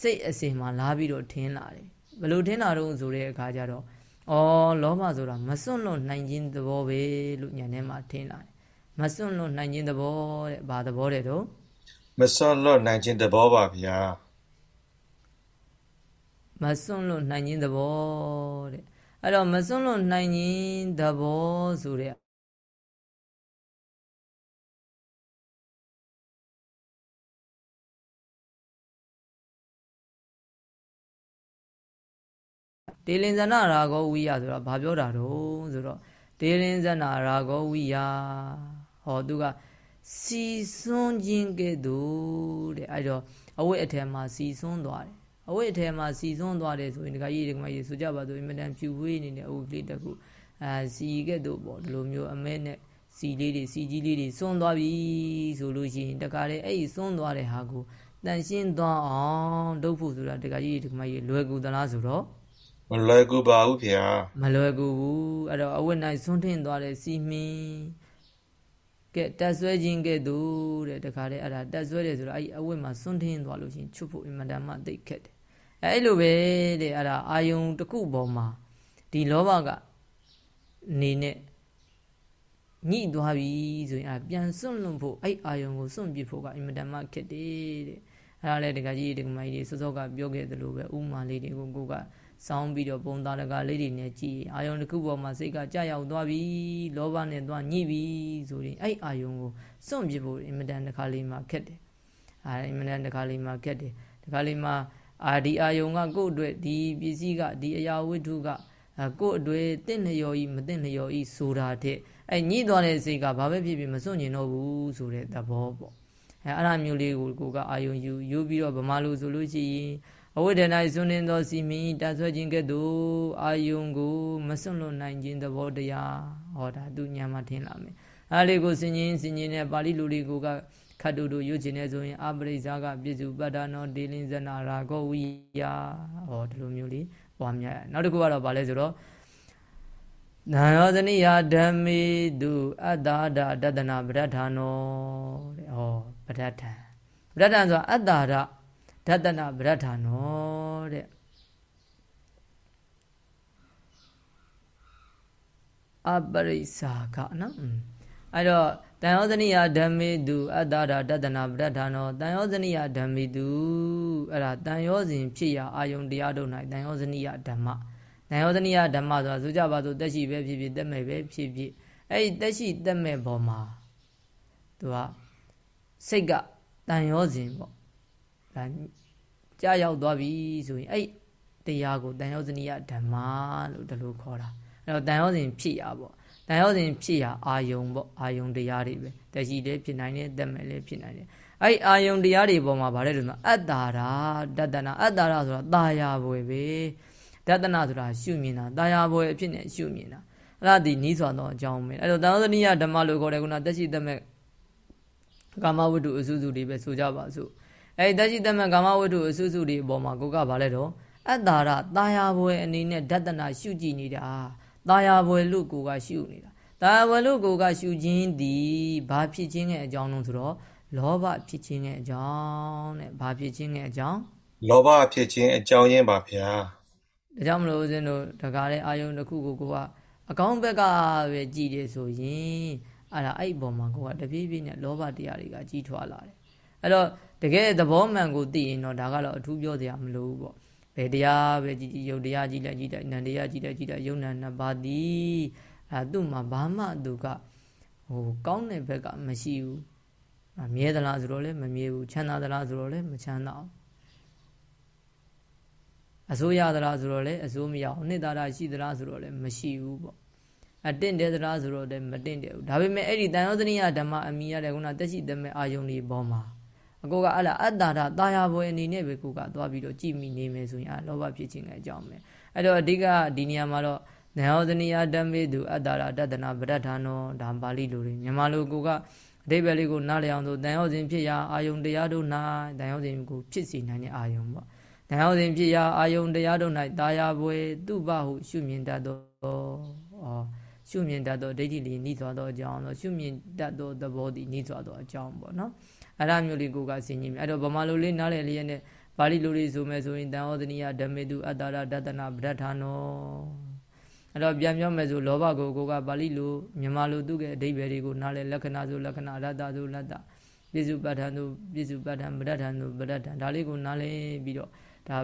စိတ်အစဉ်မှာလာပြီးတော့ထင်းလာတယ်ဘယ်လိုထင်းလာတော့ဆိုတဲ့အခါကျတော့ဩလောဘဆိုတာမစွန့်လွတ်နိုင်ခြင်းသဘောပဲလို့ညံထဲမှာထင်းလာတယ်မစွန့်လွတ်နိုင်ခြင်းသဘောတဲ့ဘာသဘောတဲ့တော့မစွန့်လွတ်နိုင်ခြင်းသဘောပါဗျာ မစွန့်လွတ်နိုင်ခြင်းသဘောတဲ့အဲ့တော့မစွန့်လွတ်နိုင်ခြင်းသဘောဆိုတဲ့ဒေလင်ဇနာရာဂောဝိယဆိုတော့ဘာပြောတာတော့ဆိုတော့ဒေလင်ဇနာရာဂောဝိယဟောသူကစီစွန်းခြင်းကဲ့သို့တဲ့အဲ့တော့အဝိအထက်မှာစီစွန်းသွားတယ် အဝိအထက်မှာစီစွန်းသွားတယ်ဆိုရင်ဒီကကြီးဒီကမကြီးဆိုကြပါဆိုအင်မတန်ဖြူဝေးနေတဲ့အဝိကလေးတစ်ခုအာစီကဲ့သို့ပေါ့ဒီလိုမျိုးအမဲနဲ့စီလေးတွေစီကြီးလေးတွေစွန်းသွားပြီဆိုလို့ရှိရင်တခါလေအဲ့ဒီစွန်းသွားတဲ့ဟာကိုတန်ရှင်းသွားအောင်လုပ်ဖို့ဆိုတာတခါကြီးဒီကမကြီးလွယ်ကူသလားဆိုတော့မလွယ်ကူပါဘူးဗျာမလွယ်ကူဘူးအဲ့တော့အဝတ်နိုင်ဆွန်းထင်းသွားတဲ့စီမင်းကဲတက်ဆွဲခြင်းကဲ့သို့တဲ့တခါတည်းအဲ့ဒါတက်ဆွဲတယ်ဆိုတော့အဲ့ဒီအဝတ်မှာဆွန်းထင်းသွားလို့ရှိရင်ချွတ်ဖို့အင်မတန်မှသိခက်တယ် အဲ့လိုပဲတဲ့အဲ့ဒါအာယုံတစ်ခုပေါ်မှာဒီလောဘကနေနဲ့ညှိသွားပြီဆိုရင်အပြန်စွန့်လွတ်ဖို့အဲ့အာယုံကိုစွန့်ပစ်ဖို့ကအင်မတန်မှခက်တယ်တဲ့အဲ့ဒါလည်းတကကြီးတကမကြီးတွေစောစောကပြောခဲ့သလိုပဲဥမာလေးတွေကိုကိုကစောင်းပြီးတော့ပုံသားတကားလေးတွေနဲ့ကြည်အာယုံတစ်ခုပေါ်မှာစိတ်ကကြာရောက်သွားပြီလောဘနဲ့သွားညှိပြီဆိုရင်အဲ့အာယုံကိုစွန့်ပစ်ဖို့အင်မတန်တခါလေးမှခက်တယ်အာအင်မတန်တခါလေးမှခက်တယ်တခါလေးမှ အာဒီအာယုံကကိုယ့်အတွက်ဒီပစ္စည်းကဒီအရာဝတ္ထုကကိုယ့်အတွက်တင့်လျော်ဤမတင့်လျော်ဤဆိုတာတဲ့အဲ့ညှိသွားတဲ့စိတ်ကဘာပဲဖြစ်ဖြစ်မစွန့်ကျင်တော့ဘူးဆိုတဲ့သဘောပေါ့အဲအဲ့အမျိုးလေးကိုကိုကအာယုံယူယူပြီးတော့ဗမာလူဆိုလို့ရှိရင်အဝိဒနာစွန်းနေသောစီမီတဆွဲခြင်းကဲ့သို့အာယုံကိုမစွန့်လွတ်နိုင်ခြင်းသဘောတရားဟောတာသူညာမှာထင်လာမယ်အားလေးကိုစင်ချင်းစင်ချင်းနဲ့ပါဠိလူတွေကိုက ခတ်တူတူရွတ်ချင်နေဆိုရင်အပရိဇာကပြစ္စုပ္ပတ္တနောဒေလင်းဇနာရာဂောဝိယဟောဒီလိုမျိုးလေးပွားများနောက်တစ်ခုကတော့ဗာလဲဆိုတော့နာယောဇနိယဓမ္မေတုအတ္တာဒတတနာပဋ္ဌာနောတဲ့ဟောပဋ္ဌာန်ပဋ္ဌာန်ဆိုတာအတ္တာဒဒတနာဗရဒ္ဌာနောတဲ့အပရိစ္ဆာကနော် အဲ့တော့တန်ယောဇနိယဓမ္မေတုအတ္တရာတတနာပဋ္ဌာနောတန်ယောဇနိယဓမ္မေတုအဲ့ဒါတန်ယောဇဉ်ဖြစ်ရာအာယုန်တရားတို့၌တန်ယောဇနိယဓမ္မတန်ယောဇနိယဓမ္မဆိုတာဆိုကြပါစို့တက်ရှိပဲဖြစ်ဖြစ်တက်မဲ့ပဲဖြစ်ဖြစ်အဲ့ဒီတက်ရှိတက်မဲ့ပေါ်မှာသူကစိတ်ကတန်ယောဇဉ်ပေါ့ဒါကြာရောက်သွားပြီဆိုရင်အဲ့တရားကိုတန်ရောဇနိယဓမ္မလို့ဒီလိုခေါ်တာအဲ့တော့တန်ရောစဉ်ဖြစ်ရပေါ့ တန်ရောစဉ်ဖြစ်ရာအာယုံပေါ့အာယုံတရားတွေပဲတရှိလည်းဖြစ်နိုင်တယ်တက်မဲ့လည်းဖြစ်နိုင်တယ်အဲ့အာယုံတရားတွေပေါ်မှာဗါတဲ့လို့ဆိုအတ္တာရာတတနာအတ္တာရာဆိုတာตาယာဘွယ်ပဲတတနာဆိုတာရှုမြင်တာตาယာဘွယ်အဖြစ်နဲ့ရှုမြင်တာအဲ့ဒါဒီနီးစွာသောအကြောင်းပဲအဲ့တော့တန်ရောသနိယဓမ္မလို့ခေါ်တယ်ကုနာတက်ရှိတက်မဲ့ကာမဝတ္ထုအစုစုတွေပဲဆိုကြပါစို့အဲ့တက်ရှိတက်မဲ့ကာမဝတ္ထုအစုစုတွေအပေါ်မှာကိုကဗါလဲတော့အတ္တာရตาယာဘွယ်အနေနဲ့ဒတနာရှုကြည့်နေတာ ตาယာဘွယ်လို့ကိုကရှုနေတာตาယာဘွယ်လို့ကိုကရှုခြင်းသည်ဘာဖြစ်ခြင်းရဲ့အကြောင်းလုံးဆိုတော့လောဘဖြစ်ခြင်းရဲ့အကြောင်းတဲ့ဘာဖြစ်ခြင်းရဲ့အကြောင်းလောဘဖြစ်ခြင်းအကြောင်းရင်းပါဗျာဒါကြောင့်မလို့ဦးဇင်းတို့တကားတဲ့အာယုန်တစ်ခုကိုကိုကအကောင်းဘက်ကပဲကြည်တယ်ဆိုရင်အဲ့ဒါအဲ့ပေါ်မှာကိုကတပြေးပြေးနဲ့လောဘတရားတွေကကြီးထွားလာတယ်အဲ့တော့တကယ်သဘောမှန်ကိုသိရင်တော့ဒါကတော့အထူးပြောစရာမလိုဘူးပေါ့ ဘယ်တရားပဲကြည်ကြည်ယုတ်တရားကြည်လိုက်ကြည်လိုက်နံတရားကြည်လိုက်ကြည်လိုက်ယုံနံနှစ်ပါးသည်အဲသူ့မှာဘာမှသူကဟိုကောင်းတဲ့ဘက်ကမရှိဘူးမြဲသလားဆိုတော့လည်းမမြဲဘူးချမ်းသာသလားဆိုတော့လည်းမချမ်းသာဘူးအစိုးရသလားဆိုတော့လည်းအစိုးမရအောင်နှစ်သာရရှိသလားဆိုတော့လည်းမရှိဘူးပေါ့အတင့်တယ်သလားဆိုတော့လည်းမတင့်တယ်ဘူးဒါပေမဲ့အဲ့ဒီတန်ရောသနိယဓမ္မအမိရတဲ့ခုနတက်ရှိတဲ့မဲ့အာယုန်ဒီဘောမှာ အကိုကအဲ့လားအတ္တာရတာယာဘွယ်အနေနဲ့ပဲကိုကသွားပြီးတော့ကြည်မိနေမယ်ဆိုရင်အလောဘဖြစ်ခြင်းကအကြောင်းပဲအဲ့တော့အဓိကဒီနေရာမှာတော့နဟောသနိယဓမ္မေသူအတ္တာရတတနာပရဋ္ဌာနောဒါပါဠိလိုတွေမြန်မာလိုကိုကအဓိပ္ပာယ်လေးကိုနားလည်အောင်ဆိုတန်ရောစဉ်ဖြစ်ရာအာယုန်တရားတို့၌တန်ရောစဉ်ကိုဖြစ်စီနိုင်တဲ့အာယုန်ပေါ့တန်ရောစဉ်ဖြစ်ရာအာယုန်တရားတို့၌တာယာဘွယ်သူ့ဘဟုရှုမြင်တတ်သောဩရှုမြင်တတ်သောဒိဋ္ဌိလေးနှိစွာသောအကြောင်းသောရှုမြင်တတ်သောသဘောသည်နှိစွာသောအကြောင်းပေါ့နော် အဲ့ဒါမျိုးလေးကိုကဆင်ញင်မယ်အဲ့တော့ဗမာလိုလေးနားလည်လျက်နဲ့ပါဠိလိုလေးဆိုမယ်ဆိုရင်တန်ဩဒနိယဓမ္မေတုအတ္တရဒတနာပဋ္ဌာနောအဲ့တော့ပြန်ပြောမယ်ဆိုလောဘကိုကိုကပါဠိလိုမြန်မာလိုသူ့ရဲ့အဓိပ္ပာယ်တွေကိုနားလည်လက္ခဏာဆိုလက္ခဏာအရတ္တဆိုလတ္တပြစ္စုပ္ပတ္ထန်ဆိုပြစ္စုပ္ပတ္ထန်ပဋ္ဌာန်ဆိုပဋ္ဌာန်ဒါလေးကိုနားလည်ပြီးတော့ဒါ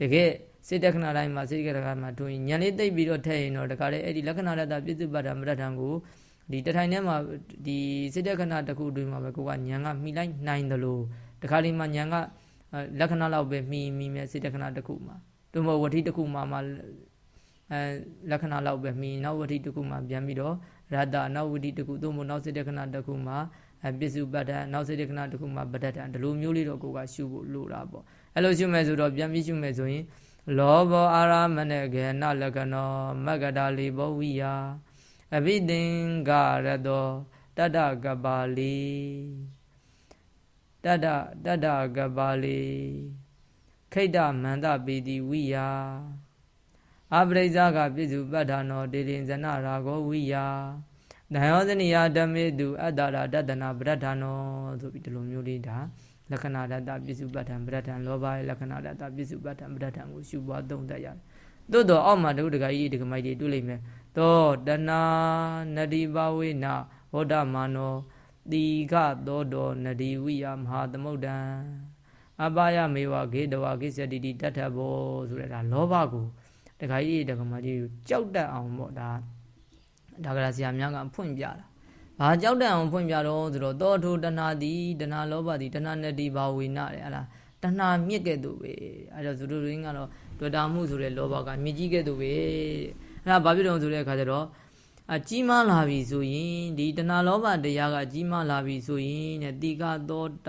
တကယ်စိတ်တက္ခဏာတိုင်းမှာစိတ်တက္ခဏာမှာတွင်ဉာဏ်လေးသိပ်ပြီးတော့ထည့်ရင်တော့တခါလေအဲ့ဒီလက္ခဏာရတ္တပြစ္စုပ္ပတ္ထန်ပဋ္ဌာန်ကို ဒီတထိုင်ထဲမှာဒီစိတ်တက္ခဏတစ်ခုအတွင်းမှာပဲကိုကညံကမိလိုက်နိုင်တယ်လို့တခါလေးမှာညံကလက္ခဏာလောက်ပဲမိမိမဲ့စိတ်တက္ခဏတစ်ခုမှာတို့မဟုတ်ဝဋ္ဌိတစ်ခုမှာမှအဲလက္ခဏာလောက်ပဲမိနောက်ဝဋ္ဌိတစ်ခုမှာပြန်ပြီးတော့ရတ္တနောက်ဝဋ္ဌိတစ်ခုတို့မဟုတ်နောက်စိတ်တက္ခဏတစ်ခုမှာအပစ္စုပတ္တနောက်စိတ်တက္ခဏတစ်ခုမှာပတ္တတဒီလိုမျိုးလေးတော့ကိုကရှုဖို့လိုတာပေါ့အဲ့လိုရှုမယ်ဆိုတော့ပြန်ပြီးရှုမယ်ဆိုရင်လောဘောအာရမဏေကေနလက္ခဏောမဂ္ဂတာလီဘောဝိယာ အဘိသင်္ဂရတောတတ္တကပါလီတတ္တတတ္တကပါလီခိတ္တမန္တပေတိဝိယာအပရိဇာကပြစ္စုပ္ပတ္ထနောတေရင်ဇနရာဂောဝိယာဒံယောဇနိယဓမေတုအတ္တရာတတနာပရဋ္ဌာနောဆိုပြီးဒီလိုမျိုးလေးဒါလက္ခဏာတတပြစ္စုပ္ပတ္ထံပရဋ္ဌာန်လောဘရဲ့လက္ခဏာတတပြစ္စုပ္ပတ္ထံပရဋ္ဌာန်ကိုရှုပွားသုံးတတ်ရတယ်။သို့တော့အောက်မှာဒုဒကကြီးဒကမိုက်တွေတွေ့လိမ့်မယ် သောတနာနတိဘဝေနဝဒမာနောတိကသောတောနတိဝိယမဟာသမုဒ္ဒံအပါယမေဝဂေတဝဂိစ္စတိတိတတ္ထဘောဆိုတဲ့ဒါလောဘကိုတခါကြီးတက္ကမကြီးကိုကြောက်တတ်အောင်ပေါ့ဒါဒါကရာဆရာများကဖွင့်ပြတာဘာကြောက်တတ်အောင်ဖွင့်ပြတော့ဆိုတော့တောထုတဏှာတိတဏှာလောဘတိတဏှာနတိဘာဝေနတဲ့အဲ့ဒါတဏှာမြင့်ကဲ့သို့ပဲအဲ့တော့သူတို့ရင်းကတော့တွေ့တာမှုဆိုတဲ့လောဘကမြင့်ကြီးကဲ့သို့ပဲ အဲ့ဒါဘာဖြစ်တော့ဆိုတဲ့အခါကျတော့အကြီးမားလာပြီဆိုရင်ဒီတဏှာလောဘတရားကကြီးမားလာပြီဆိုရင်တဲ့တိကသောတ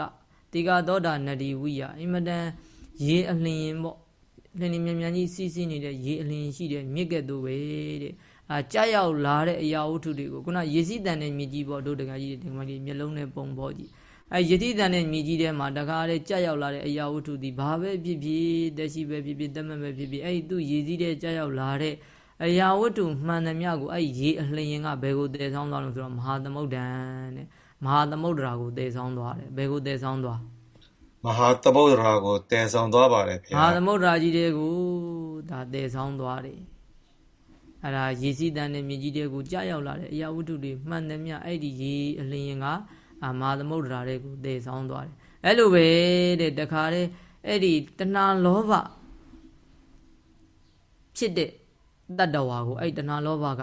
တိကသောတာနတိဝိယအင်မတန်ရေအလင်းပေါ့လင်းလင်းမြန်မြန်ကြီးစီးစီးနေတဲ့ရေအလင်းရှိတဲ့မြစ်ကဲ့သို့ပဲတဲ့အာကြာရောက်လာတဲ့အရာဝတ္ထုတွေကိုခုနရေစီးတန်တဲ့မြစ်ကြီးပေါ့တို့တကကြီးတွေဒီမှာကြီးမျက်လုံးနဲ့ပုံပေါ်ကြီးအဲယတိတန်တဲ့မြည်ကြီးထဲမှာတခါလေကြက်ရောက်လာတဲ့အရာဝတ္ထုဒီဘာပဲဖြစ်ဖြစ်တက်ရှိပဲဖြစ်ဖြစ်တက်မက်ပဲဖြစ်ဖြစ်အဲ့ဒီသူ့ရည်စည်းတဲ့ကြက်ရောက်လာတဲ့ အရာဝတ္ထုမှန်သမျှကိုအဲ့ရေအလျင်ကဘယ်ကိုတည်ဆောင်းသွားလို့ဆိုတော့မဟာသမုဒ္ဒံတဲ့မဟာသမုဒ္ဒရာကိုတည်ဆောင်းသွားတယ်ဘယ်ကိုတည်ဆောင်းသွားမဟာသမုဒ္ဒရာကိုတည်ဆောင်းသွားပါတယ်ဗျာမဟာသမုဒ္ဒရာကြီးတွေကိုဒါတည်ဆောင်းသွားတယ်အဲ့ဒါရေစီးတန်တဲ့မြေကြီးတွေကိုကြားရောက်လာတဲ့အရာဝတ္ထုတွေမှန်သမျှအဲ့ဒီရေအလျင်ကအာမဟာသမုဒ္ဒရာတွေကိုတည်ဆောင်းသွားတယ်အဲ့လိုပဲတဲ့တခါတည်းအဲ့ဒီတဏှာလောဘဖြစ်တဲ့ တတ္တဝါကိုအဲ့တဏှာလောဘက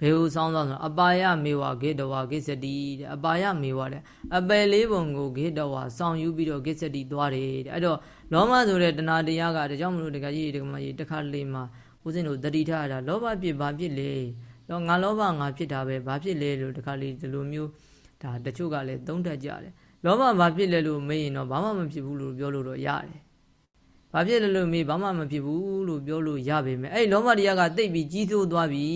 ဘယ်ကိုဆောင်းသွားဆိုအပါယမေဝဂေတဝါဂိစတိတဲ့အပါယမေဝတဲ့အပယ်လေးပုံကိုဂေတဝါဆောင်းယူပြီးတော့ဂိစတိသွားတယ်တဲ့အဲ့တော့လောမဆိုတဲ့တဏှာတရားကဒါကြောင့်မလို့တခါကြီးတခါမကြီးတခါလေးမှာဦးဇင်းတို့တတိထားတာလောဘဖြစ်ဘာဖြစ်လဲတော့ငါလောဘငါဖြစ်တာပဲဘာဖြစ်လဲလို့တခါလေဒီလိုမျိုးဒါတချို့ကလည်းသုံးတတ်ကြတယ်လောဘဘာဖြစ်လဲလို့မေးရင်တော့ဘာမှမဖြစ်ဘူးလို့ပြောလို့တော့ရတယ် ဘာဖြစ်လဲလို့မေးဘာမှမဖြစ်ဘူးလို့ပြောလို့ရပေမဲ့အဲ့လောဘတရားကတိတ်ပြီးကြီးစိုးသွားပြီ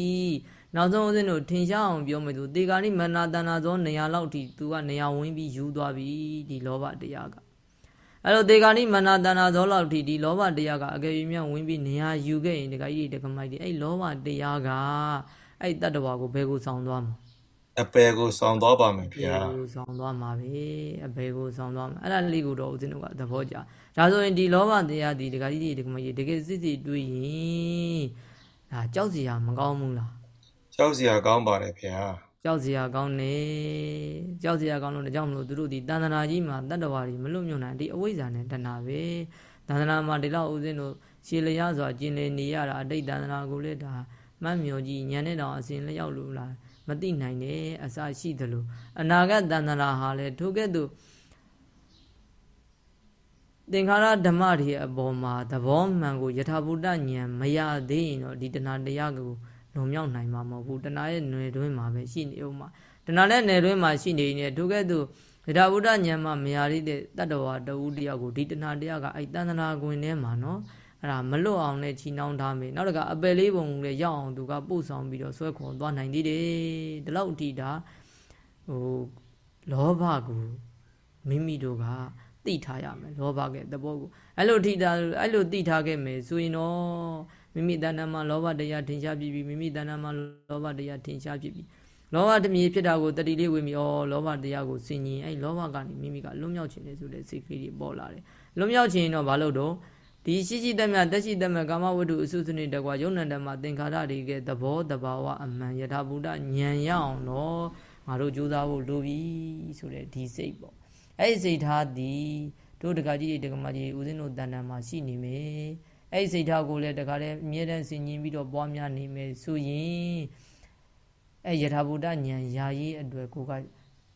နောက်ဆုံးဦးဇင်းတို့ထင်ရှားအောင်ပြောမယ်ဆိုတေဂာနိမနာတဏ္ဍာသောနေရာလောက်ထိသူကနေရာဝင်ပြီးယူသွားပြီဒီလောဘတရားကအဲ့တော့တေဂာနိမနာတဏ္ဍာသောလောက်ထိဒီလောဘတရားကအကယ်၍မြဝင်ပြီးနေရာယူခဲ့ရင်တခါကြီးတခါမိုက်ဒီအဲ့လောဘတရားကအဲ့တတ္တဝါကိုဘယ်ကိုဆောင်သွားမှာအပေကိုဆောင်သွားပါမယ်ဗျာအပေကိုဆောင်သွားမှာပဲအပေကိုဆောင်သွားမှာအဲ့ဒါလေးကိုတော့ဦးဇင်းတို့ကသဘောကျ ဒါဆိုရင်ဒီလောဘတရားဒီတခါကြီးတခါမိုက်တကယ်စစ်စစ်တွေးရင်ဒါကြောက်စရာမကောင်းဘူးလားကြောက်စရာကောင်းပါတယ်ဗျာကြောက်စရာကောင်းနေကြောက်စရာကောင်းလို့ဒါကြောင့်မလို့သူတို့ဒီတန်တရာကြီးမှာတတ္တဝါတွေမလွတ်မြုံနိုင်ဒီအဝိဇ္ဇာနဲ့တဏှာပဲတန်တရာမှာဒီလောက်ဦးဇင်းတို့ရှည်လျားစွာကျင်လည်နေရတာအတိတ်တန်တရာကိုလည်းဒါမှတ်မြော်ကြီးညံနဲ့တောင်အစဉ်လျောက်လို့လားမသိနိုင်နဲ့အစာရှိသလိုအနာဂတ်တန်တရာဟာလည်းထိုကဲ့သို့ သင်္ခါရဓမ္မတွေအပေါ်မှာသဘောမှန်ကိုယထာဘုဒ္ဓဉာဏ်မရသေးရင်တော့ဒီတဏှာတရားကိုလွန်မြောက်နိုင်မှာမဟုတ်ဘူးတဏှာရဲ့နယ်တွင်းမှာပဲရှိနေဦးမှာတဏှာရဲ့နယ်တွင်းမှာရှိနေနေထိုကဲ့သို့ဗဒဗုဒ္ဓဉာဏ်မှာမရသေးတဲ့တတ္တဝါတဝူတရားကိုဒီတဏှာတရားကအဲ့တန်တနာကွင်ထဲမှာနော်အဲ့ဒါမလွတ်အောင်နဲ့ချီနှောင်းထားမယ်နောက်တကအပယ်လေးပုံလည်းရောက်အောင်သူကပို့ဆောင်ပြီးတော့ဆွဲခေါ်သွားနိုင်သေးတယ်ဒီလောက်အထိဒါဟိုလောဘကိုမိမိတို့က သိထားရမယ်လောဘရဲ့သဘောကိုအဲ့လိုထိတာအဲ့လိုသိထားခဲ့မယ်ဆိုရင်တော့မိမိတဏ္ဍာမှာလောဘတရားထင်ရှားဖြစ်ပြီးမိမိတဏ္ဍာမှာလောဘတရားထင်ရှားဖြစ်ပြီးလောဘတမြေဖြစ်တာကိုတတိလေးဝင်ပြီးဩလောဘတရားကိုစင်ញင်အဲ့လောဘကနေမိမိကလွတ်မြောက်ခြင်းလေဆိုတဲ့စိတ်ကလေးတွေပေါ်လာတယ်လွတ်မြောက်ခြင်းတော့ဘာလို့တော့ဒီရှိရှိတမျှတက်ရှိတမျှကာမဝတ္ထုအစုစုနေတကွာယုံနန္တမှာသင်္ခါရတွေကသဘောတဘာဝအမှန်ယထာဘုဒ္ဓဉာဏ်ရအောင်တော့ငါတို့ကြိုးစားဖို့လိုပြီဆိုတဲ့ဒီစိတ်ပေါ့ အဲ့ဒီစိတ်ထားသည်တို့တက္ကကြီးတက္ကမကြီးဦးဇင်းတို့တဏ္ဍာမှာရှိနေမယ်အဲ့ဒီစိတ်ထားကိုလည်းတခါတည်းအမြဲတမ်းဆင်ញင်ပြီးတော့ပွားများနေမယ်ဆိုရင်အဲ့ယထာဘုဒ္ဓဉာဏ်ယာရေးအတွက်ကိုက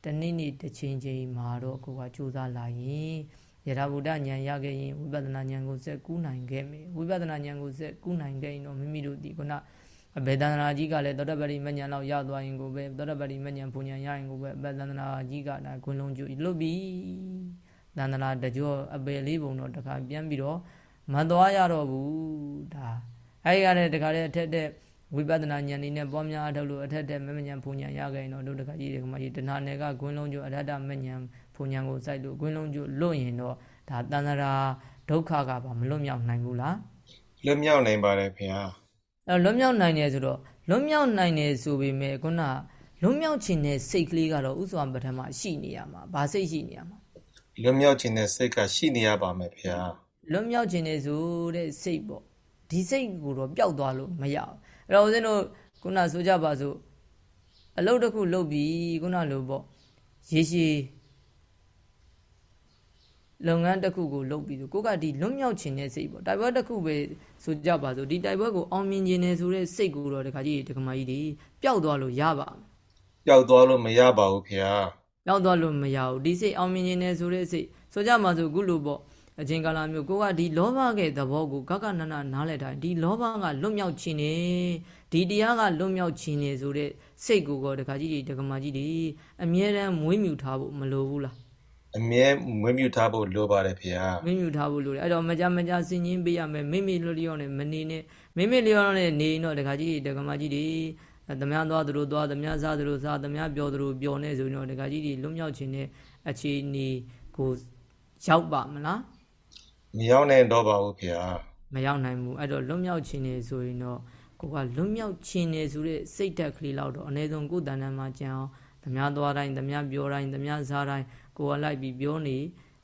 တနေ့နေ့တစ်ချိန်ချိန်မှာတော့ကိုကကြိုးစားလာရင်ယထာဘုဒ္ဓဉာဏ်ရခဲ့ရင်ဝိပဿနာဉာဏ်ကိုဆက်ကူးနိုင်ခဲ့မယ်ဝိပဿနာဉာဏ်ကိုဆက်ကူးနိုင်ခဲ့ရင်တော့မိမိတို့ဒီခုန အဘေဒန္နာကြီးကလည်းသောတပတိမဉဏ်လောက်ရသွားရင်ကိုပဲသောတပတိမဉဏ်ဘုံဉဏ်ရရင်ကိုပဲအဘေဒန္နာကြီးကဒါခွန်းလုံးကျလွတ်ပြီသန္တနာတကြောအပေလေးပုံတော့တခါပြန်ပြီးတော့မသွားရတော့ဘူးဒါအဲဒီကလည်းတခါတည်းအထက်တဲ့ဝိပဿနာဉာဏ်နေနဲ့ပွားများအထုတ်လို့အထက်တဲ့မမဉဏ်ဘုံဉဏ်ရခဲ့ရင်တော့တို့တခါကြီးဒီကမကြီးတဏှာနယ်ကခွင်းလုံးကျအထက်တမဉဏ်ဘုံဉဏ်ကိုစိုက်လို့ခွင်းလုံးကျလွတ်ရင်တော့ဒါတဏ္ဍရာဒုက္ခကပါမလွတ်မြောက်နိုင်ဘူးလားလွတ်မြောက်နိုင်ပါတယ်ခင်ဗျာ အဲလွတ်မြောက်နိုင်တယ်ဆိုတော့လွတ်မြောက်နိုင်တယ်ဆိုပေမဲ့ခုနလွတ်မြောက်ခြင်းနဲ့စိတ်ကလေးကတော့ဥစ္စာပထမရှိနေရမှာဘာစိတ်ရှိနေရမှာလွတ်မြောက်ခြင်းနဲ့စိတ်ကရှိနေရပါမယ်ဗျာလွတ်မြောက်ခြင်းနဲ့ဆိုတဲ့စိတ်ပေါ့ဒီစိတ်ကိုတော့ပျောက်သွားလို့မရဘူးအဲ့တော့ဦးဇင်းတို့ခုနဆိုကြပါစို့အလုပ်တစ်ခုလုပ်ပြီးခုနလိုပေါ့ရေရှည်လုပ်ငန်းတစ်ခုကိုလုပ်ပြီးဆိုကိုကဒီလွတ်မြောက်ခြင်းနဲ့စိတ်ပေါ့တိုက်ပွဲတစ်ခုပဲ ဆိုကြပါစို့ဒီတိုက်ပွဲကိုအောင်မြင်ခြင်းနဲ့ဆိုတဲ့စိတ်ကိုတော့တခါကြီးတခါမကြီးတွေပျောက်သွားလို့ရပါပျောက်သွားလို့မရပါဘူးခင်ဗျာပျောက်သွားလို့မရဘူးဒီစိတ်အောင်မြင်ခြင်းနဲ့ဆိုတဲ့စိတ်ဆိုကြပါစို့ခုလိုပေါ့အချင်းကာလမျိုးကိုကဒီလောဘရဲ့သဘောကိုကကနနနားလဲတိုင်းဒီလောဘကလွတ်မြောက်ခြင်းနေဒီတရားကလွတ်မြောက်ခြင်းနေဆိုတဲ့စိတ်ကိုကောတခါကြီးတွေတက္ကမကြီးတွေအမြဲတမ်းမွေးမြူထားဖို့မလိုဘူးလား အမြဲမွေးမြူထားဖို့လိုပါတယ်ဖေဟာမွေးမြူထားဖို့လိုတယ်အဲ့တော့မကြမကြစင်ချင်းပေးရမယ်မိမိလျော့နဲ့မနေနဲ့မိမိလျော့နဲ့နေတော့တခါကြီးတက္ကမကြီးတွေသမ ्या သွားသူတို့သွားသမ ्या စားသူတို့စားသမ ्या ပျော်သူတို့ပျော်နေဆိုရင်တော့တခါကြီးတွေလွတ်မြောက်ခြင်းနဲ့အခြေအနေကိုရောက်ပါမလားမရောက်နိုင်တော့ပါဘူးခင်ဗျာမရောက်နိုင်ဘူးအဲ့တော့လွတ်မြောက်ခြင်းနေဆိုရင်တော့ကိုကလွတ်မြောက်ခြင်းနေဆိုတဲ့စိတ်ဓာတ်ကလေးလောက်တော့အနည်းဆုံးကိုယ်တဏ္ဍာမှာကြံအောင်ဓမြသွားတိုင်းဓမြပြောတိုင်းဓမြစားတိုင်း ကိုကလိုက်ပြီးပြောနေ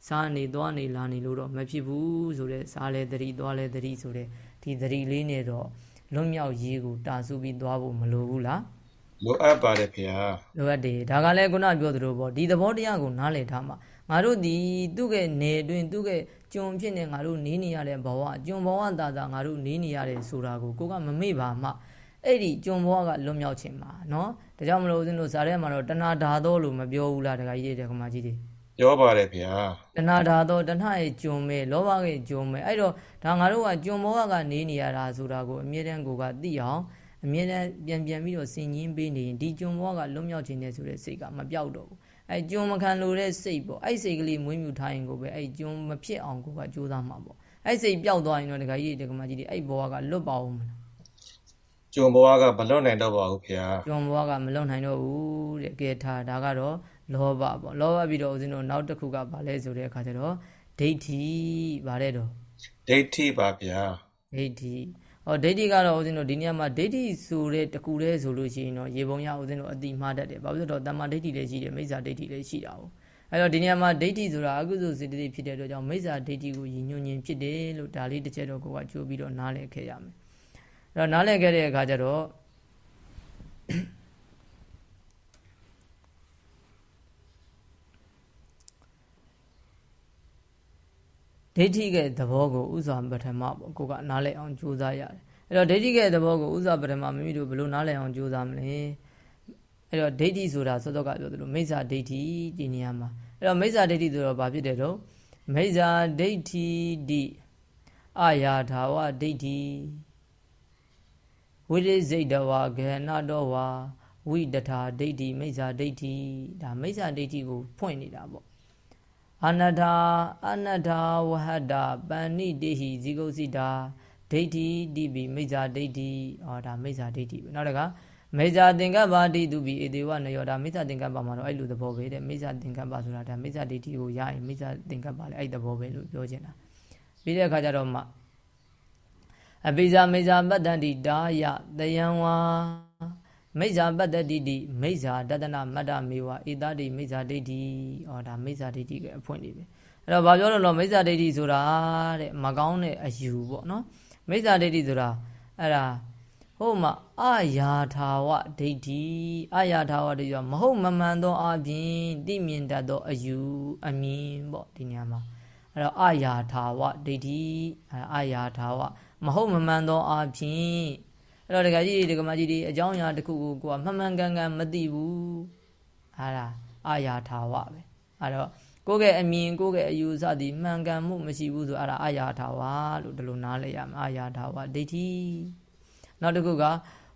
စားနေသွားနေလာနေလို့တော့မဖြစ်ဘူးဆိုတဲ့စားလဲသတိသွားလဲသတိဆိုတဲ့ဒီသတိလေးနဲ့တော့လွတ်မြောက်ရေးကိုတာစုပြီးသွားဖို့မလိုဘူးလားလိုအပ်ပါတယ်ခင်ဗျာလိုအပ်တယ်ဒါကလည်းခုနပြောသလိုပေါ့ဒီသဘောတရားကိုနားလည်ထားမှာငါတို့ဒီသူ့ရဲ့နေတွင်သူ့ရဲ့ကြုံဖြစ်နေငါတို့နေနေရတဲ့ဘဝကြုံဘဝတာတာငါတို့နေနေရတယ်ဆိုတာကိုကိုကမမေ့ပါမှ အဲ့ဒီကြုံဘဝကလွတ်မြောက်ခြင်းပါနော်ဒါကြောင့်မလို့ဦးဇင်းတို့ဇာထဲမှာတော့တဏှာဓာသောလို့မပြောဘူးလားတခါကြီးတွေခမကြီးတွေပြောပါတယ်ဗျာတဏှာဓာသောတဏှာရဲ့ကြုံမဲ့လောဘရဲ့ကြုံမဲ့အဲ့တော့ဒါငါတို့ကကြုံဘဝကနေနေရတာဆိုတာကိုအမြဲတမ်းကိုကသိအောင်အမြဲတမ်းပြန်ပြန်ပြီးတော့ဆင်ញင်းပေးနေရင်ဒီကျွန်ဘဝကလွတ်မြောက်ခြင်းနဲ့ဆိုတဲ့စိတ်ကမပြောက်တော့ဘူးအဲကျွန်မခံလို့တဲ့စိတ်ပေါ့အဲ့စိတ်ကလေးမွေးမြူထားရင်ကိုပဲအဲ့ကျွန်မဖြစ်အောင်ကိုကကြိုးစားမှာပေါ့အဲ့စိတ်ပျောက်သွားရင်တော့ဒကာကြီးဒကာမကြီးတွေအဲ့ဘဝကလွတ်ပါဦးမလား ကျွံဘဝကမလွတ်နိုင်တော့ပါဘူးဖေ။ကျွံဘဝကမလွတ်နိုင်တော့ဘူးတဲ့ကဲထားဒါကတော့လောဘပေါ့လောဘပြီးတော့ဦးဇင်းတို့နောက်တစ်ခုကဘာလဲဆိုတဲ့အခါကျတော့ဒိဋ္ဌိဗါတဲ့တော့ဒိဋ္ဌိပါဗျာဒိဋ္ဌိဟောဒိဋ္ဌိကတော့ဦးဇင်းတို့ဒီနေရာမှာဒိဋ္ဌိဆိုတဲ့တကူလဲဆိုလို့ရှိရင်တော့ရေပုံရဦးဇင်းတို့အတိမှားတတ်တယ်ဘာဖြစ်လို့တော့တမ္မာဒိဋ္ဌိလည်းရှိတယ်မိစ္ဆာဒိဋ္ဌိလည်းရှိတာ哦အဲ့တော့ဒီနေရာမှာဒိဋ္ဌိဆိုတာအကုသိုလ်စေတသိက်ဖြစ်တဲ့အတွက်ကြောင့်မိစ္ဆာဒိဋ္ဌိကိုယဉ်ညွှန်ခြင်းဖြစ်တယ်လို့ဒါလေးတစ်ချက်တော့ကိုကကြိုးပြီးတော့နားလည်ခဲ့ရမယ်အဲ့ တော့နားလည်ခဲ့တဲ့အခါကျတော့ဒိဋ္ဌိရဲ့သဘောကိုဥစွာပထမပေါ့ကိုကနားလည်အောင်ကြိုးစားရတယ်အဲ့တော့ဒိဋ္ဌိရဲ့သဘောကိုဥစွာပထမမိမိတို့ဘယ်လိုနားလည်အောင်ကြိုးစားမလဲအဲ့တော့ဒိဋ္ဌိဆိုတာစောစောကပြောသလိုမိစ္ဆာဒိဋ္ဌိဒီနေရာမှာအဲ့တော့မိစ္ဆာဒိဋ္ဌိဆိုတော့ဘာဖြစ်တယ်တော့မိစ္ဆာဒိဋ္ဌိတိအာယာထာဝဒိဋ္ဌိ ဝိရိစိတ်တဝါဂဟနာတော်ဝါဝိတထာဒိဋ္ဌိမိစ္ဆာဒိဋ္ဌိဒါမိစ္ဆာဒိဋ္ဌိကိုဖွင့်နေတာပေါ့အနထာအနထာဝဟတပဏိတိဟိဇိကုစိတာဒိဋ္ဌိတိပိမိစ္ဆာဒိဋ္ဌိဟောဒါမိစ္ဆာဒိဋ္ဌိပဲနောက်တကမိစ္ဆာသင်္ကပ္ပတိတုပိဧတေဝနယောဒါမိစ္ဆာသင်္ကပ္ပမှာတော့အဲ့လိုသဘောပဲတဲ့မိစ္ဆာသင်္ကပ္ပဆိုတာဒါမိစ္ဆာဒိဋ္ဌိကိုရရင်မိစ္ဆာသင်္ကပ္ပလည်းအဲ့သဘောပဲလို့ပြောချင်တာပြီးတဲ့အခါကျတော့မှ အပိဇာမိစ္ဆာပတ္တန္တိတာယတယံဝါမိစ္ဆာပတ္တတိတိမိစ္ဆာတတနာမတ္တမေဝဧတတိမိစ္ဆာဒိဋ္ဌိဩဒါမိစ္ဆာဒိဋ္ဌိကအဖွင့်နေပဲအဲ့တော့ဘာပြောလို့လဲမိစ္ဆာဒိဋ္ဌိဆိုတာတဲ့မကောင်းတဲ့အယူပေါ့နော်မိစ္ဆာဒိဋ္ဌိဆိုတာအဲ့ဒါဟုတ်မှာအာယာထာဝဒိဋ္ဌိအာယာထာဝဒိဋ္ဌိမဟုတ်မမှန်သောအပြင်သိမြင်တတ်သောအယူအမြင်ပေါ့ဒီနေရာမှာအဲ့တော့အာယာထာဝဒိဋ္ဌိအာယာထာဝ မဟုတ်မမှန်သောအပြင်အဲ့တော့ဒကာကြီးဒကာမကြီးဒီအကြောင်းအရာတစ်ခုကိုကိုကမှန်မှန်ကန်ကန်မသိဘူးဟာလားအာယာထာဝပဲအဲ့တော့ကိုယ့်ရဲ့အမြင်ကိုယ့်ရဲ့အယူစသည်မှန်ကန်မှုမရှိဘူးဆိုအဲ့ဒါအာယာထာဝလို့ဒီလိုနားလည်ရမယ်အာယာထာဝဒိဋ္ဌိနောက်တစ်ခုက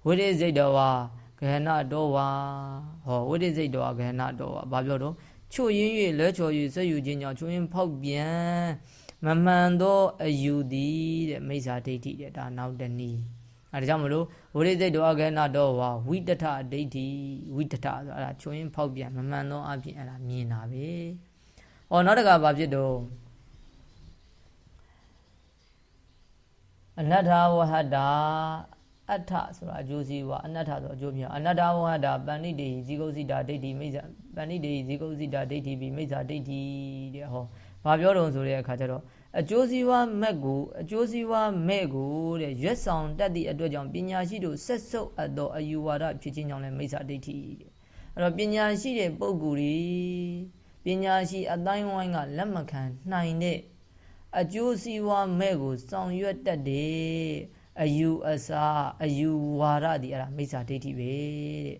ဝိရိစိတ်တော်ဝါဂဟဏတော်ဝါဟောဝိရိစိတ်တော်ဝါဂဟဏတော်ဝါဘာပြောတော့ချို့ရင်း၍လဲချော်၍စက်ယူခြင်းကြောင့်ချို့ရင်းဖောက်ပြန် မမှန်သောအယူသည်တဲ့မိစ္ဆာဒိဋ္ဌိတဲ့ဒါနောက်တနည်းအဲဒါကြောင့်မလို့ဝိရိစိတ်တော်အကဲနာတော်ဝါဝိတထဒိဋ္ဌိဝိတထဆိုအဲ့ဒါချိုးရင်ဖောက်ပြန်မမှန်သောအပြင်အဲ့ဒါမြင်တာပဲ။အော်နောက်တကဘာဖြစ်တော့အနတ္ထဝဟတာအတ္ထဆိုတာအကျိုးစီးပွားအနတ္ထဆိုအကျိုးမြောက်အနတ္ထဝဟတာပဏိတေဇီကုစိတာဒိဋ္ဌိမိစ္ဆာပဏိတေဇီကုစိတာဒိဋ္ဌိပြီးမိစ္ဆာဒိဋ္ဌိတဲ့ဟော ဘာပြောတုံဆိုတဲ့အခါကျတော့အကျိုးစီးပွားမဲ့ကိုအကျိုးစီးပွားမဲ့ကိုတဲ့ရွက်ဆောင်တတ်သည့်အတွက်ကြောင့်ပညာရှိတို့ဆက်ဆုပ်အပ်သောအယူဝါဒဖြစ်ခြင်းကြောင့်လည်းမိစ္ဆာဒိဋ္ဌိတဲ့အဲ့တော့ပညာရှိတဲ့ပုဂ္ဂိုလ်ကြီးပညာရှိအတိုင်းဝိုင်းကလက်မခံနိုင်တဲ့အကျိုးစီးပွားမဲ့ကိုဆောင်ရွက်တတ်တဲ့အယူအဆအယူဝါဒဒီအဲ့ဒါမိစ္ဆာဒိဋ္ဌိပဲတဲ့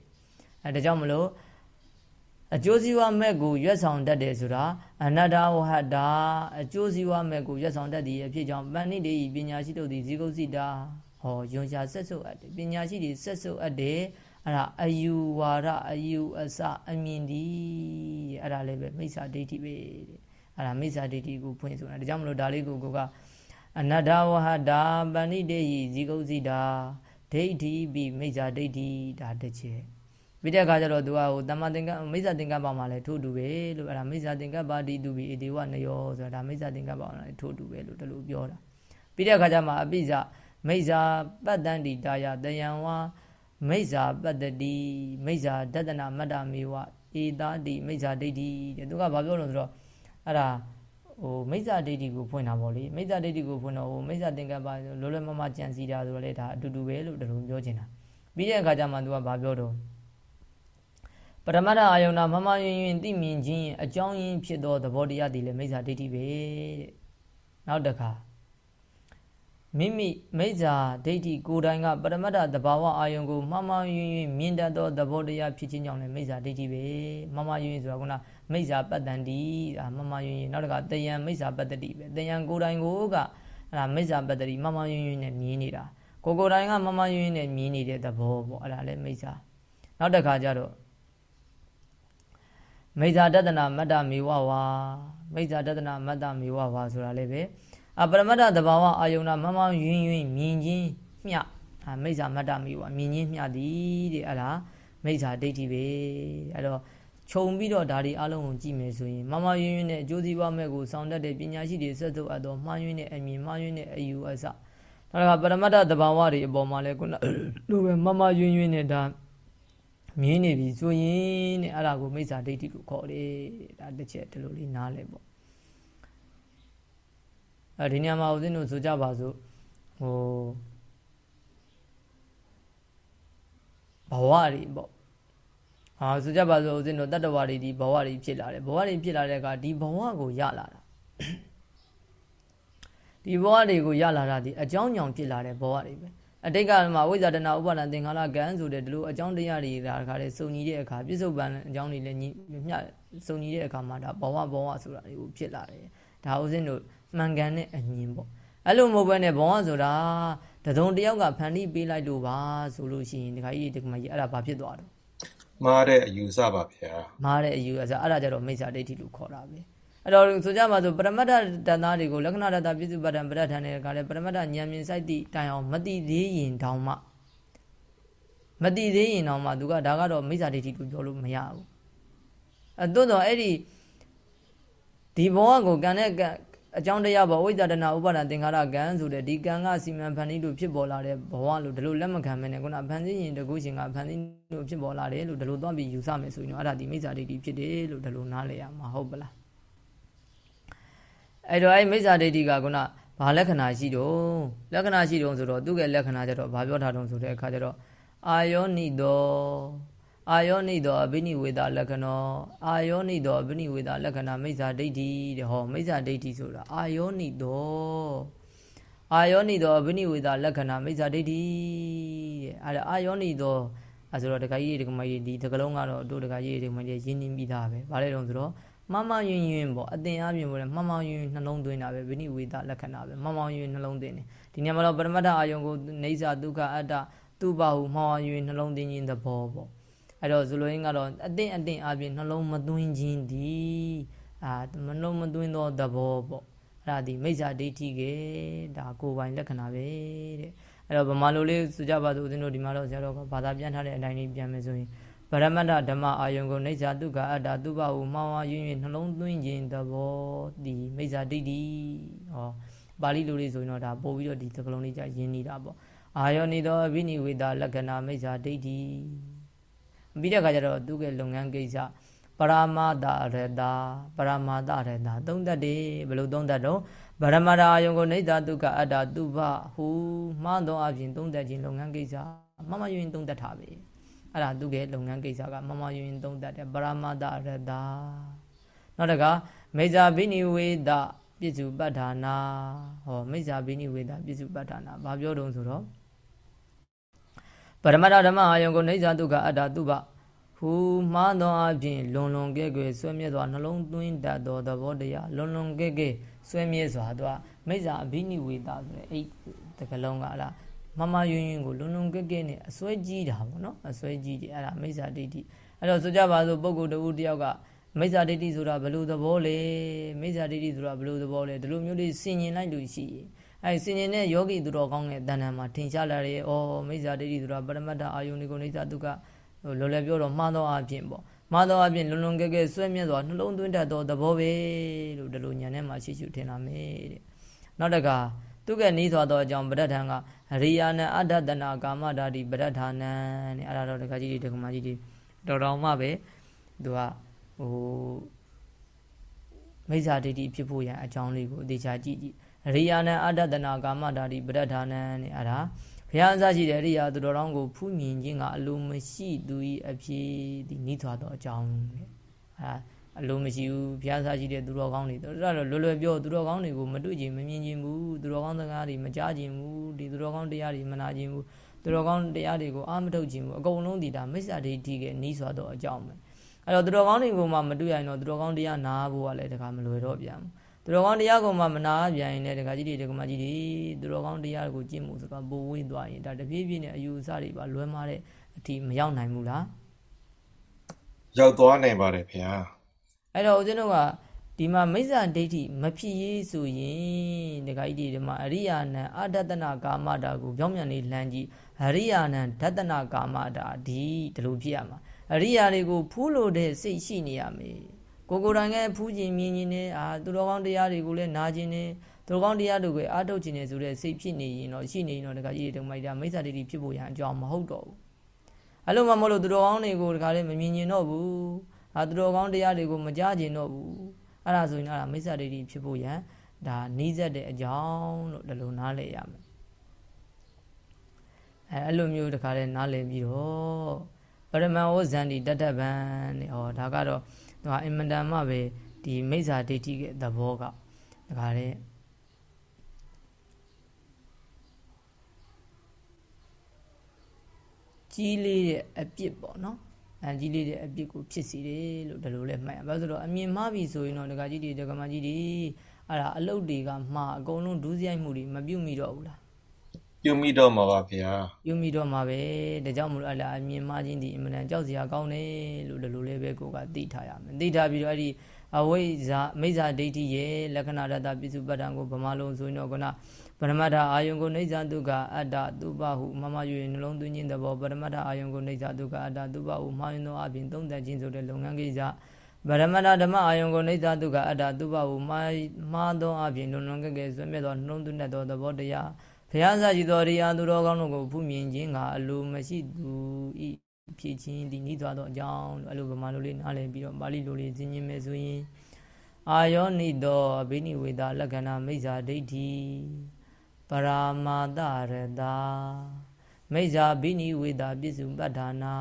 အဲဒါကြောင့်မလို့ အကျိုးစီးပွားမဲ့ကိုရွက်ဆောင်တတ်တယ်ဆိုတာအနတ္တဝဟတာအကျိုးစီးပွားမဲ့ကိုရွက်ဆောင်တတ်သည်အဖြစ်ကြောင့်ပဏိတေပညာရှိတို့သည်ဇီကုစိတာဟောယွန်ရှာဆက်ဆုပ်အပ်တယ်ပညာရှိတွေဆက်ဆုပ်အပ်တယ်အဲ့ဒါအယူဝါဒအယူအစအမြင်ဒီအဲ့ဒါလည်းပဲမိစ္ဆာဒိဋ္ဌိပဲတဲ့အဲ့ဒါမိစ္ဆာဒိဋ္ဌိကိုဖွင့်ဆိုတာဒါကြောင့်မလို့ဒါလေးကိုကိုကအနတ္တဝဟတာပဏိတေဇီကုစိတာဒိဋ္ဌိပိမိစ္ဆာဒိဋ္ဌိဒါတစ်ချက် ပြီးတဲ့အခါကျတော့သူကဟိုတမ္မာသင်္ကမိစ္ဆာသင်္ကပ္ပမှာလည်းထို့တူပဲလို့အဲ့ဒါမိစ္ဆာသင်္ကပ္ပတိတူပြီးအေဒီဝနယောဆိုတာဒါမိစ္ဆာသင်္ကပ္ပမှာလည်းထို့တူပဲလို့တလူပြောတာပြီးတဲ့အခါကျမှအပိဇမိစ္ဆာပတ္တန္တိတာယတယံဝါမိစ္ဆာပတ္တတိမိစ္ဆာဒတနာမတ္တမေဝဧတာတိမိစ္ဆာဒိဋ္ဌိတဲ့သူကဘာပြောလို့ဆိုတော့အဲ့ဒါဟိုမိစ္ဆာဒိဋ္ဌိကိုဖွင့်တာပေါ့လေမိစ္ဆာဒိဋ္ဌိကိုဖွင့်တော့ဟိုမိစ္ဆာသင်္ကပ္ပလောလောမမကြံစီတာဆိုတော့လေဒါအတူတူပဲလို့တလူပြောချင်တာပြီးတဲ့အခါကျမှသူကဘာပြောတော့ ပရမတ္ထအာယုဏမမယွင်ယွင်သိမြင်ခြင်းအကြောင်းရင်းဖြစ်သောသဘောတရားတည်လည်းမိစ္ဆာဒိဋ္ဌိပဲတဲ့နောက်တစ်ခါမိမိမိစ္ဆာဒိဋ္ဌိကိုယ်တိုင်ကပရမတ္ထသဘာဝအာယုံကိုမမယွင်ယွင်မြင်တတ်သောသဘောတရားဖြစ်ခြင်းကြောင့်လည်းမိစ္ဆာဒိဋ္ဌိပဲမမယွင်ယွင်ဆိုတာကမိစ္ဆာပတ္တန်တိဒါမမယွင်ယွင်နောက်တစ်ခါတယံမိစ္ဆာပတ္တတိပဲတယံကိုယ်တိုင်ကိုကအဲ့ဒါမိစ္ဆာပတ္တတိမမယွင်ယွင်နဲ့မြင်နေတာကိုကိုတိုင်းကမမယွင်းနဲ့မြင်နေတဲ့သဘောပေါ့အဲ့ဒါလည်းမိစ္ဆာနောက်တစ်ခါကျတော့ မိစ္ဆာတတနာမတ္တမေဝဝါမိစ္ဆာတတနာမတ္တမေဝဝါဆိုတာလည်းပဲအပရမတ္တသဘာဝအာယုံနာမမယွင်းယွင်းမြင်ချင်းမျှအာမိစ္ဆာမတ္တမေဝမြင်ချင်းမျှသည်တဲ့အဲ့ဒါမိစ္ဆာဒိဋ္ဌိပဲအဲ့တော့ခြုံပြီးတော့ဒါဒီအလုံးကိုကြည့်မယ်ဆိုရင်မမယွင်းယွင်းနဲ့အကျိုးစီးပွားမဲ့ကိုဆောင်တတ်တဲ့ပညာရှိတွေဆက်စုပ်အပ်သောမှားယွင်းတဲ့အမြင်မှားယွင်းတဲ့အယူအဆနောက်ကပရမတ္တသဘာဝတွေအပေါ်မှာလဲခုနလိုပဲမမယွင်းယွင်းနဲ့ဒါ မြင်းနေပြီဆိုရင်တဲ့အဲ့ဒါကိုမိစ္ဆာဒိဋ္ဌိကိုခေါ်တယ်ဒါတစ်ချက်ဒီလိုလေးနားလဲပေါ့အဲဒီညမှာဦးဇင်းတို့ဆိုကြပါစို့ဟိုဘဝတွေပေါ့ဟာဆိုကြပါစို့ဦးဇင်းတို့တတ္တဝါတွေဒီဘဝတွေဖြစ်လာတယ်ဘဝတွေဖြစ်လာတဲ့အခါဒီဘဝကိုရလာတာဒီဘဝတွေကိုရလာတာဒီအကြောင်းကြောင့်ဖြစ်လာတဲ့ဘဝတွေပဲ အတိတ်ကမှာဝိဇာတနာဥပါဒံသင်္ခါရကံဆိုတဲ့ဒီလိုအကြောင်းတရားတွေဒါတခါလေစုံညီတဲ့အခါပြစ္ဆုတ်ပံအကြောင်းတွေလည်းညီမျှစုံညီတဲ့အခါမှာဒါဘဝဘဝဆိုတာတွေကိုဖြစ်လာတယ်ဒါဥစဉ်တို့မှန်ကန်တဲ့အမြင်ပေါ့အဲ့လိုမဟုတ်ဘဲနဲ့ဘဝဆိုတာတစုံတယောက်ကဖန်တီးပေးလိုက်လို့ပါဆိုလို့ရှိရင်ဒီခါကြီးဒီကမကြီးအဲ့ဒါဘာဖြစ်သွားတော့မှားတဲ့အယူဆပါဗျာမှားတဲ့အယူအဆအဲ့ဒါကြတော့မိစ္ဆာဒိဋ္ဌိလို့ခေါ်တာပဲ အဲ့တော့ဆိုကြမှာဆိုပရမတ္ထတဏ္ဍာတွေကိုလက္ခဏာတတပြစ္စုပ္ပတံပရဋ္ဌာန်တွေကလည်းပရမတ္ထဉာဏ်မြင်စိုက်သည့်တိုင်အောင်မတိသေးရင်တောင်မှမတိသေးရင်တောင်မှသူကဒါကတော့မိစ္ဆာဒိဋ္ဌိလို့ပြောလို့မရဘူးအဲသို့တော့အဲ့ဒီဒီဘဝကိုကံနဲ့အကြောင်းတရားဘဝိဇ္ဇတနာဥပါဒသင်္ခါရကံဆိုတဲ့ဒီကံကစီမံဖန်တီးလို့ဖြစ်ပေါ်လာတဲ့ဘဝလို့ဒီလိုလက်မခံမနဲ့ခုနဖန်တီးရင်တကူရှင်ကဖန်တီးလို့ဖြစ်ပေါ်လာတယ်လို့ဒီလိုသွားပြီးယူဆမယ်ဆိုရင်တော့အဲ့ဒါဒီမိစ္ဆာဒိဋ္ဌိဖြစ်တယ်လို့ဒီလိုနားလည်ရမှာဟုတ်ပလား အဲ့တော့အဲ့မိစ္ဆာဒိဋ္ဌိကခုနဘာလက္ခဏာရှိတော့လက္ခဏာရှိတော့ဆိုတော့သူ့ရဲ့လက္ခဏာကျတော့ဘာပြောထားတော့ဆိုတဲ့အခါကျတော့အာယောနိတောအာယောနိတောအဘိနိဝေဒလက္ခဏောအာယောနိတောအဘိနိဝေဒလက္ခဏာမိစ္ဆာဒိဋ္ဌိတဲ့ဟောမိစ္ဆာဒိဋ္ဌိဆိုတာအာယောနိတောအာယောနိတောအဘိနိဝေဒလက္ခဏာမိစ္ဆာဒိဋ္ဌိတဲ့အဲ့ဒါအာယောနိတောအဲဆိုတော့တခါကြီးဒီကမကြီးဒီတကလုံးကတော့တို့တခါကြီးဒီကမကြီးရင်းနှီးပြီးသားပဲဗါလဲတော့ဆိုတော့ မမယွင်ယွင်ပေါ့အတင်အပြင်ပေါ့လေမမယွင်နှလုံးသွင်းတာပဲဗိနိဝေဒလက္ခဏာပဲမမယွင်နှလုံးသွင်းတယ်ဒီနေရာမှာတော့ပရမတ္ထအာယုံကိုနေစာဒုက္ခအတ္တသူ့ဘာဟုမောင်ယွင်နှလုံးသွင်းခြင်းသဘောပေါ့အဲ့တော့ဇလိုရင်းကတော့အတင်အတင်အပြင်နှလုံးမသွင်းခြင်းဒီအာမနှလုံးမသွင်းသောသဘောပေါ့အဲ့ဒါဒီမိစ္ဆာဒိဋ္ဌိကဒါကိုယ်ပိုင်လက္ခဏာပဲတဲ့အဲ့တော့ဗမာလိုလေးဆိုကြပါစို့ဦးဇင်းတို့ဒီမှာတော့ဆရာတော်ကဘာသာပြန်ထားတဲ့အတိုင်းလေးပြန်မယ်ဆိုရင် ဗရမတ္တဓမ္မအာယုံကိုနေဇာတုကအတ္တသူပဟုမှောင်ဝါယွင်း၍နှလုံးသွင်းခြင်းသဘောဒီမိစ္ဆာဒိဋ္ဌိဟောပါဠိလိုလေးဆိုရင်တော့ဒါပို့ပြီးတော့ဒီသကလုံးလေးကြရင်းနေတာပေါ့အာယောနိသောအဘိနိဝေဒလက္ခဏာမိစ္ဆာဒိဋ္ဌိပြီးတဲ့အခါကျတော့သူကလုပ်ငန်းကိစ္စပရမတရတပရမတရတသုံးသက်တယ်ဘယ်လိုသုံးသက်တော့ဗရမရာယုံကိုနေသာတုကအတ္တသူဘဟုမှန်သောအပြင်သုံးသက်ခြင်းလုပ်ငန်းကိစ္စမမယွင်သုံးသက်တာပဲ အဲ့ဒါသူ့ရဲ့လုပ်ငန်းကိစ္စကမမယွင်သုံးတတ်တယ်ပရမတရတနောက်တကမေဇာဘိနိဝေဒပြစ္စုပ္ပဌာနာဟောမေဇာဘိနိဝေဒပြစ္စုပ္ပဌာနာဘာပြောတုံးဆိုတော့ပရမတ္ထဓမ္မအာယုံကိုနေဇာတုကအတ္တတုပဟူမှားသောအပြင်လွန်လွန်ကဲ့ကဲ့ဆွဲမြဲစွာနှလုံးသွင်းတတ်သောသဘောတရားလွန်လွန်ကဲ့ကဲ့ဆွဲမြဲစွာသူကမိစ္ဆာအဘိနိဝေဒဆိုတဲ့အဲ့တကလုံးကလား မမယွင်းယွင်းကိုလုံလုံကဲ့ကဲ့နဲ့အစွဲကြီးတာပေါ့နော်အစွဲကြီးတယ်အဲ့ဒါမိစ္ဆာဒိဋ္ဌိအဲ့တော့ဆိုကြပါစို့ပုဂ္ဂိုလ်တဦးတယောက်ကမိစ္ဆာဒိဋ္ဌိဆိုတာဘယ်လိုသဘောလဲမိစ္ဆာဒိဋ္ဌိဆိုတာဘယ်လိုသဘောလဲဒီလိုမျိုးလေးဆင်ញင်လိုက်လို့ရှိရင်အဲဆင်ញင်တဲ့ယောဂီသူတော်ကောင်းတဲ့တဏ္ဍာမှာထင်ရှားလာတယ်။အော်မိစ္ဆာဒိဋ္ဌိဆိုတာပရမတ္ထအာယုန်ဒီကိုနိစ္စဒုက္ခလောလောပြောတော့မှားသောအဖြစ်ပေါ့။မှားသောအဖြစ်လုံလုံကဲကဲဆွဲမြဲစွာနှလုံးသွင်းတတ်သောသဘောပဲလို့ဒီလိုညာထဲမှာရှိရှိထင်လာမယ်တဲ့။နောက်တကသူကနီးသွားသောအကြောင်းပဋ္ဌာန်က ရိယာနအတ္တတနာကာမဓာတိပဋ္ဌာနံတဲ့အဲ့ဒါတော့တခါကြီးတွေတခါမကြီးတွေတော်တော်မှပဲသူကဟိုမိစ္ဆာဒိဋ္ဌိဖြစ်ဖို့ရန်အကြောင်းလေးကိုအသေးချာကြည့်ကြည့်ရိယာနအတ္တတနာကာမဓာတိပဋ္ဌာနံတဲ့အဲ့ဒါဘုရားအစရှိတဲ့ရိယာသူတော်တော်ကိုဖူးမြင်ခြင်းကအလိုမရှိသူ၏အဖြစ်ဒီနီးသွားသောအကြောင်းတဲ့အဲ့ဒါ အလိုမရှိဘူးဘုရားစားရှိတဲ့သူတော်ကောင်းတွေတော်တော်လွယ်လွယ်ပြောသူတော်ကောင်းတွေကိုမတွေ့ခြင်းမမြင်ခြင်းဘူးသူတော်ကောင်းစကားတွေမကြားခြင်းဘူးဒီသူတော်ကောင်းတရားတွေမနာခြင်းဘူးသူတော်ကောင်းတရားတွေကိုအာမထုတ်ခြင်းဘူးအကုန်လုံးဒီဒါမိစ္ဆာဒိဋ္ဌိကနီးစွာသောအကြောင်းပဲအဲ့တော့သူတော်ကောင်းတွေကိုမှမတွေ့ရရင်တော့သူတော်ကောင်းတရားနာဖို့ကလည်းတခါမလွယ်တော့ပြန်ဘူးသူတော်ကောင်းတရားကိုမှမနာပြန်ရင်လည်းဒကာကြီးတွေဒကာမကြီးတွေသူတော်ကောင်းတရားကိုကျင့်မှုဆိုတာပိုဝေးသွားရင်ဒါတပြေးပြေးနဲ့အယူအဆတွေပါလွဲမားတဲ့အထိမရောက်နိုင်ဘူးလားရောက်သွားနိုင်ပါတယ်ဖေဟာ အဲ့တော့ဦးဇင်းတို့ကဒီမှာမိစ္ဆာဒိဋ္ဌိမဖြစ်ရေးဆိုရင်ဒကာကြီးတွေဒီမှာအရိယာနံအဒတနာကာမတာကိုပြောင်းပြန်နေလှမ်းကြည့်အရိယာနံဒတနာကာမတာဒီဒီလိုဖြစ်ရမှာအရိယာတွေကိုဖူးလို့တဲ့စိတ်ရှိနေရမယ်ကိုကိုယ်တိုင်ကဖူးခြင်းမြင်ခြင်းနဲ့အာသူတော်ကောင်းတရားတွေကိုလည်းနာခြင်းနဲ့သူတော်ကောင်းတရားတွေကိုအားထုတ်ခြင်းနဲ့ဆိုတဲ့စိတ်ဖြစ်နေရင်တော့ရှိနေရင်တော့ဒကာကြီးတွေဒီမှာဒါမိစ္ဆာဒိဋ္ဌိဖြစ်ဖို့ရန်အကြောင်းမဟုတ်တော့ဘူးအဲ့လိုမှမဟုတ်လို့သူတော်ကောင်းတွေကိုဒကာလည်းမမြင်ကျင်တော့ဘူး အာသူတော်ကောင်းတရားတွေကိုမကြားကျင်တော့ဘူးအဲ့ဒါဆိုရင်အဲ့ဒါမိစ္ဆာဒိဋ္ဌိဖြစ်ဖို့ရန်ဒါနှီးစက်တဲ့အကြောင်းလို့ဒီလိုနားလည်ရမယ်အဲအဲ့လိုမျိုးတခါလဲနားလည်ပြီးတော့ပရမန်ဝဇန်ဒီတတ္တဗံတဲ့ဟောဒါကတော့သူကအင်မတန်မှပဲဒီမိစ္ဆာဒိဋ္ဌိရဲ့သဘောကတခါလဲကြီးလေးတဲ့အပြစ်ပေါ့နော် အကြီးလေးတဲ့အပြစ်ကိုဖြစ်စီတယ်လို့ဒီလိုလဲမှတ်ရဘာလို့ဆိုတော့အမြင်မှားပြီဆိုရင်တော့ဒကာကြီးတွေဒကာမကြီးတွေအဲ့ဒါအလုတ်တွေကမှားအကုန်လုံးဒူးစရိုက်မှုတွေမပြုတ်မိတော့ဘူးလားပြုမိတော့မှာပါဖေဟာပြုတ်မိတော့မှာပဲဒါကြောင့်မလို့အဲ့ဒါအမြင်မှားခြင်းဒီအမှန်တန်ကြောက်စရာကောင်းတယ်လို့ဒီလိုလေးပဲကိုကသိထားရမယ်သိထားပြီးတော့အဲ့ဒီအဝိဇ္ဇာမိစ္ဆာဒိဋ္ဌိရဲ့လက္ခဏာတတပိစုပတ္တံကိုဗမာလုံးဆိုရင်တော့ကန ပရမတ္ထအာယုံကိုနေဇာတုကအတ္တသူပဟုမမ၍နှလုံးသွင်းခြင်းသဘောပရမတ္ထအာယုံကိုနေဇာတုကအတ္တသူပဟုမှားရင်သောအပြင်သုံးသက်ခြင်းဆိုတဲ့လုပ်ငန်းကိစ္စဗရမတ္ထဓမ္မအာယုံကိုနေဇာတုကအတ္တသူပဟုမှားမှားသောအပြင်လုံလုံကဲ့ကဲဆွေးမြဲသောနှလုံးသွင်းတတ်သောသဘောတရားဘုရားစာရှိသောရိယာသူတော်ကောင်းတို့ကိုဖူးမြင်ခြင်းကအလိုမရှိသူဤဖြစ်ခြင်းဒီဤသွားသောအကြောင်းလို့အဲ့လိုဗမာလိုလေးနားလည်ပြီးတော့ပါဠိလိုလေးသိခြင်းမဲ့ဆိုရင်အာယောနိသောအဘိနိဝေဒလက္ခဏာမိစ္ဆာဒိဋ္ဌိ ပရာမာတရတမိစ္ဆာဘိနိဝေဒပစ္စုပ္ပတ္ဌာနာ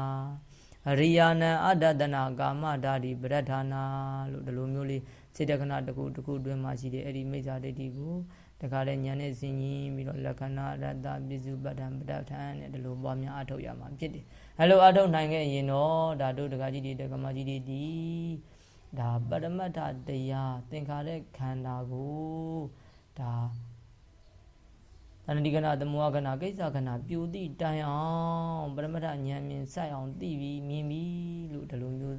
အရိယာနံအတ္တတနာကာမဓာတိပရဋ္ဌာနာလို့ဒီလိုမျိုးလေးစေတခဏတစ်ခုတစ်ခုအတွင်းမှာရှိတဲ့အဲ့ဒီမိစ္ဆာဒိဋ္ဌိကိုတခါလဲညာနဲ့ဆင်ရင်ပြီးတော့လက္ခဏာရတ္တပစ္စုပ္ပတ္ထံပဋ္ဌာန်နဲ့ဒီလိုပွားများအထုတ်ရမှာဖြစ်တယ်အဲ့လိုအထုတ်နိုင်ခဲ့ရင်တော့ဒါတို့တခါကြီးတွေတက္ကမကြီးတွေဒီဒါပရမတ္ထတရားသင်္ခါရခန္ဓာကိုဒါ တဏှတိကနာသမုဟကနာကိစ္စကနာပြူတိတိုင်အောင်ပရမတ္ထဉာဏ်မြင်စိုက်အောင်သိပြီးမြင်ပြီးလို့ဒီလိုမျိုး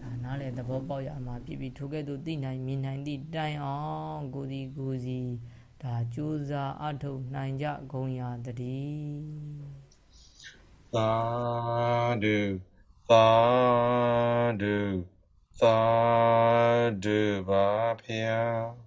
ဒါနားလေသဘောပေါက်ရမှာဖြစ်ပြီးထိုကဲ့သို့သိနိုင်မြင်နိုင်သည့်တိုင်အောင်ကိုယ်စီကိုယ်စီဒါကြိုးစားအထုတ်နိုင်ကြဂုံရာတည်းသာဓုသာဓုသာဓုပါဖေဟာ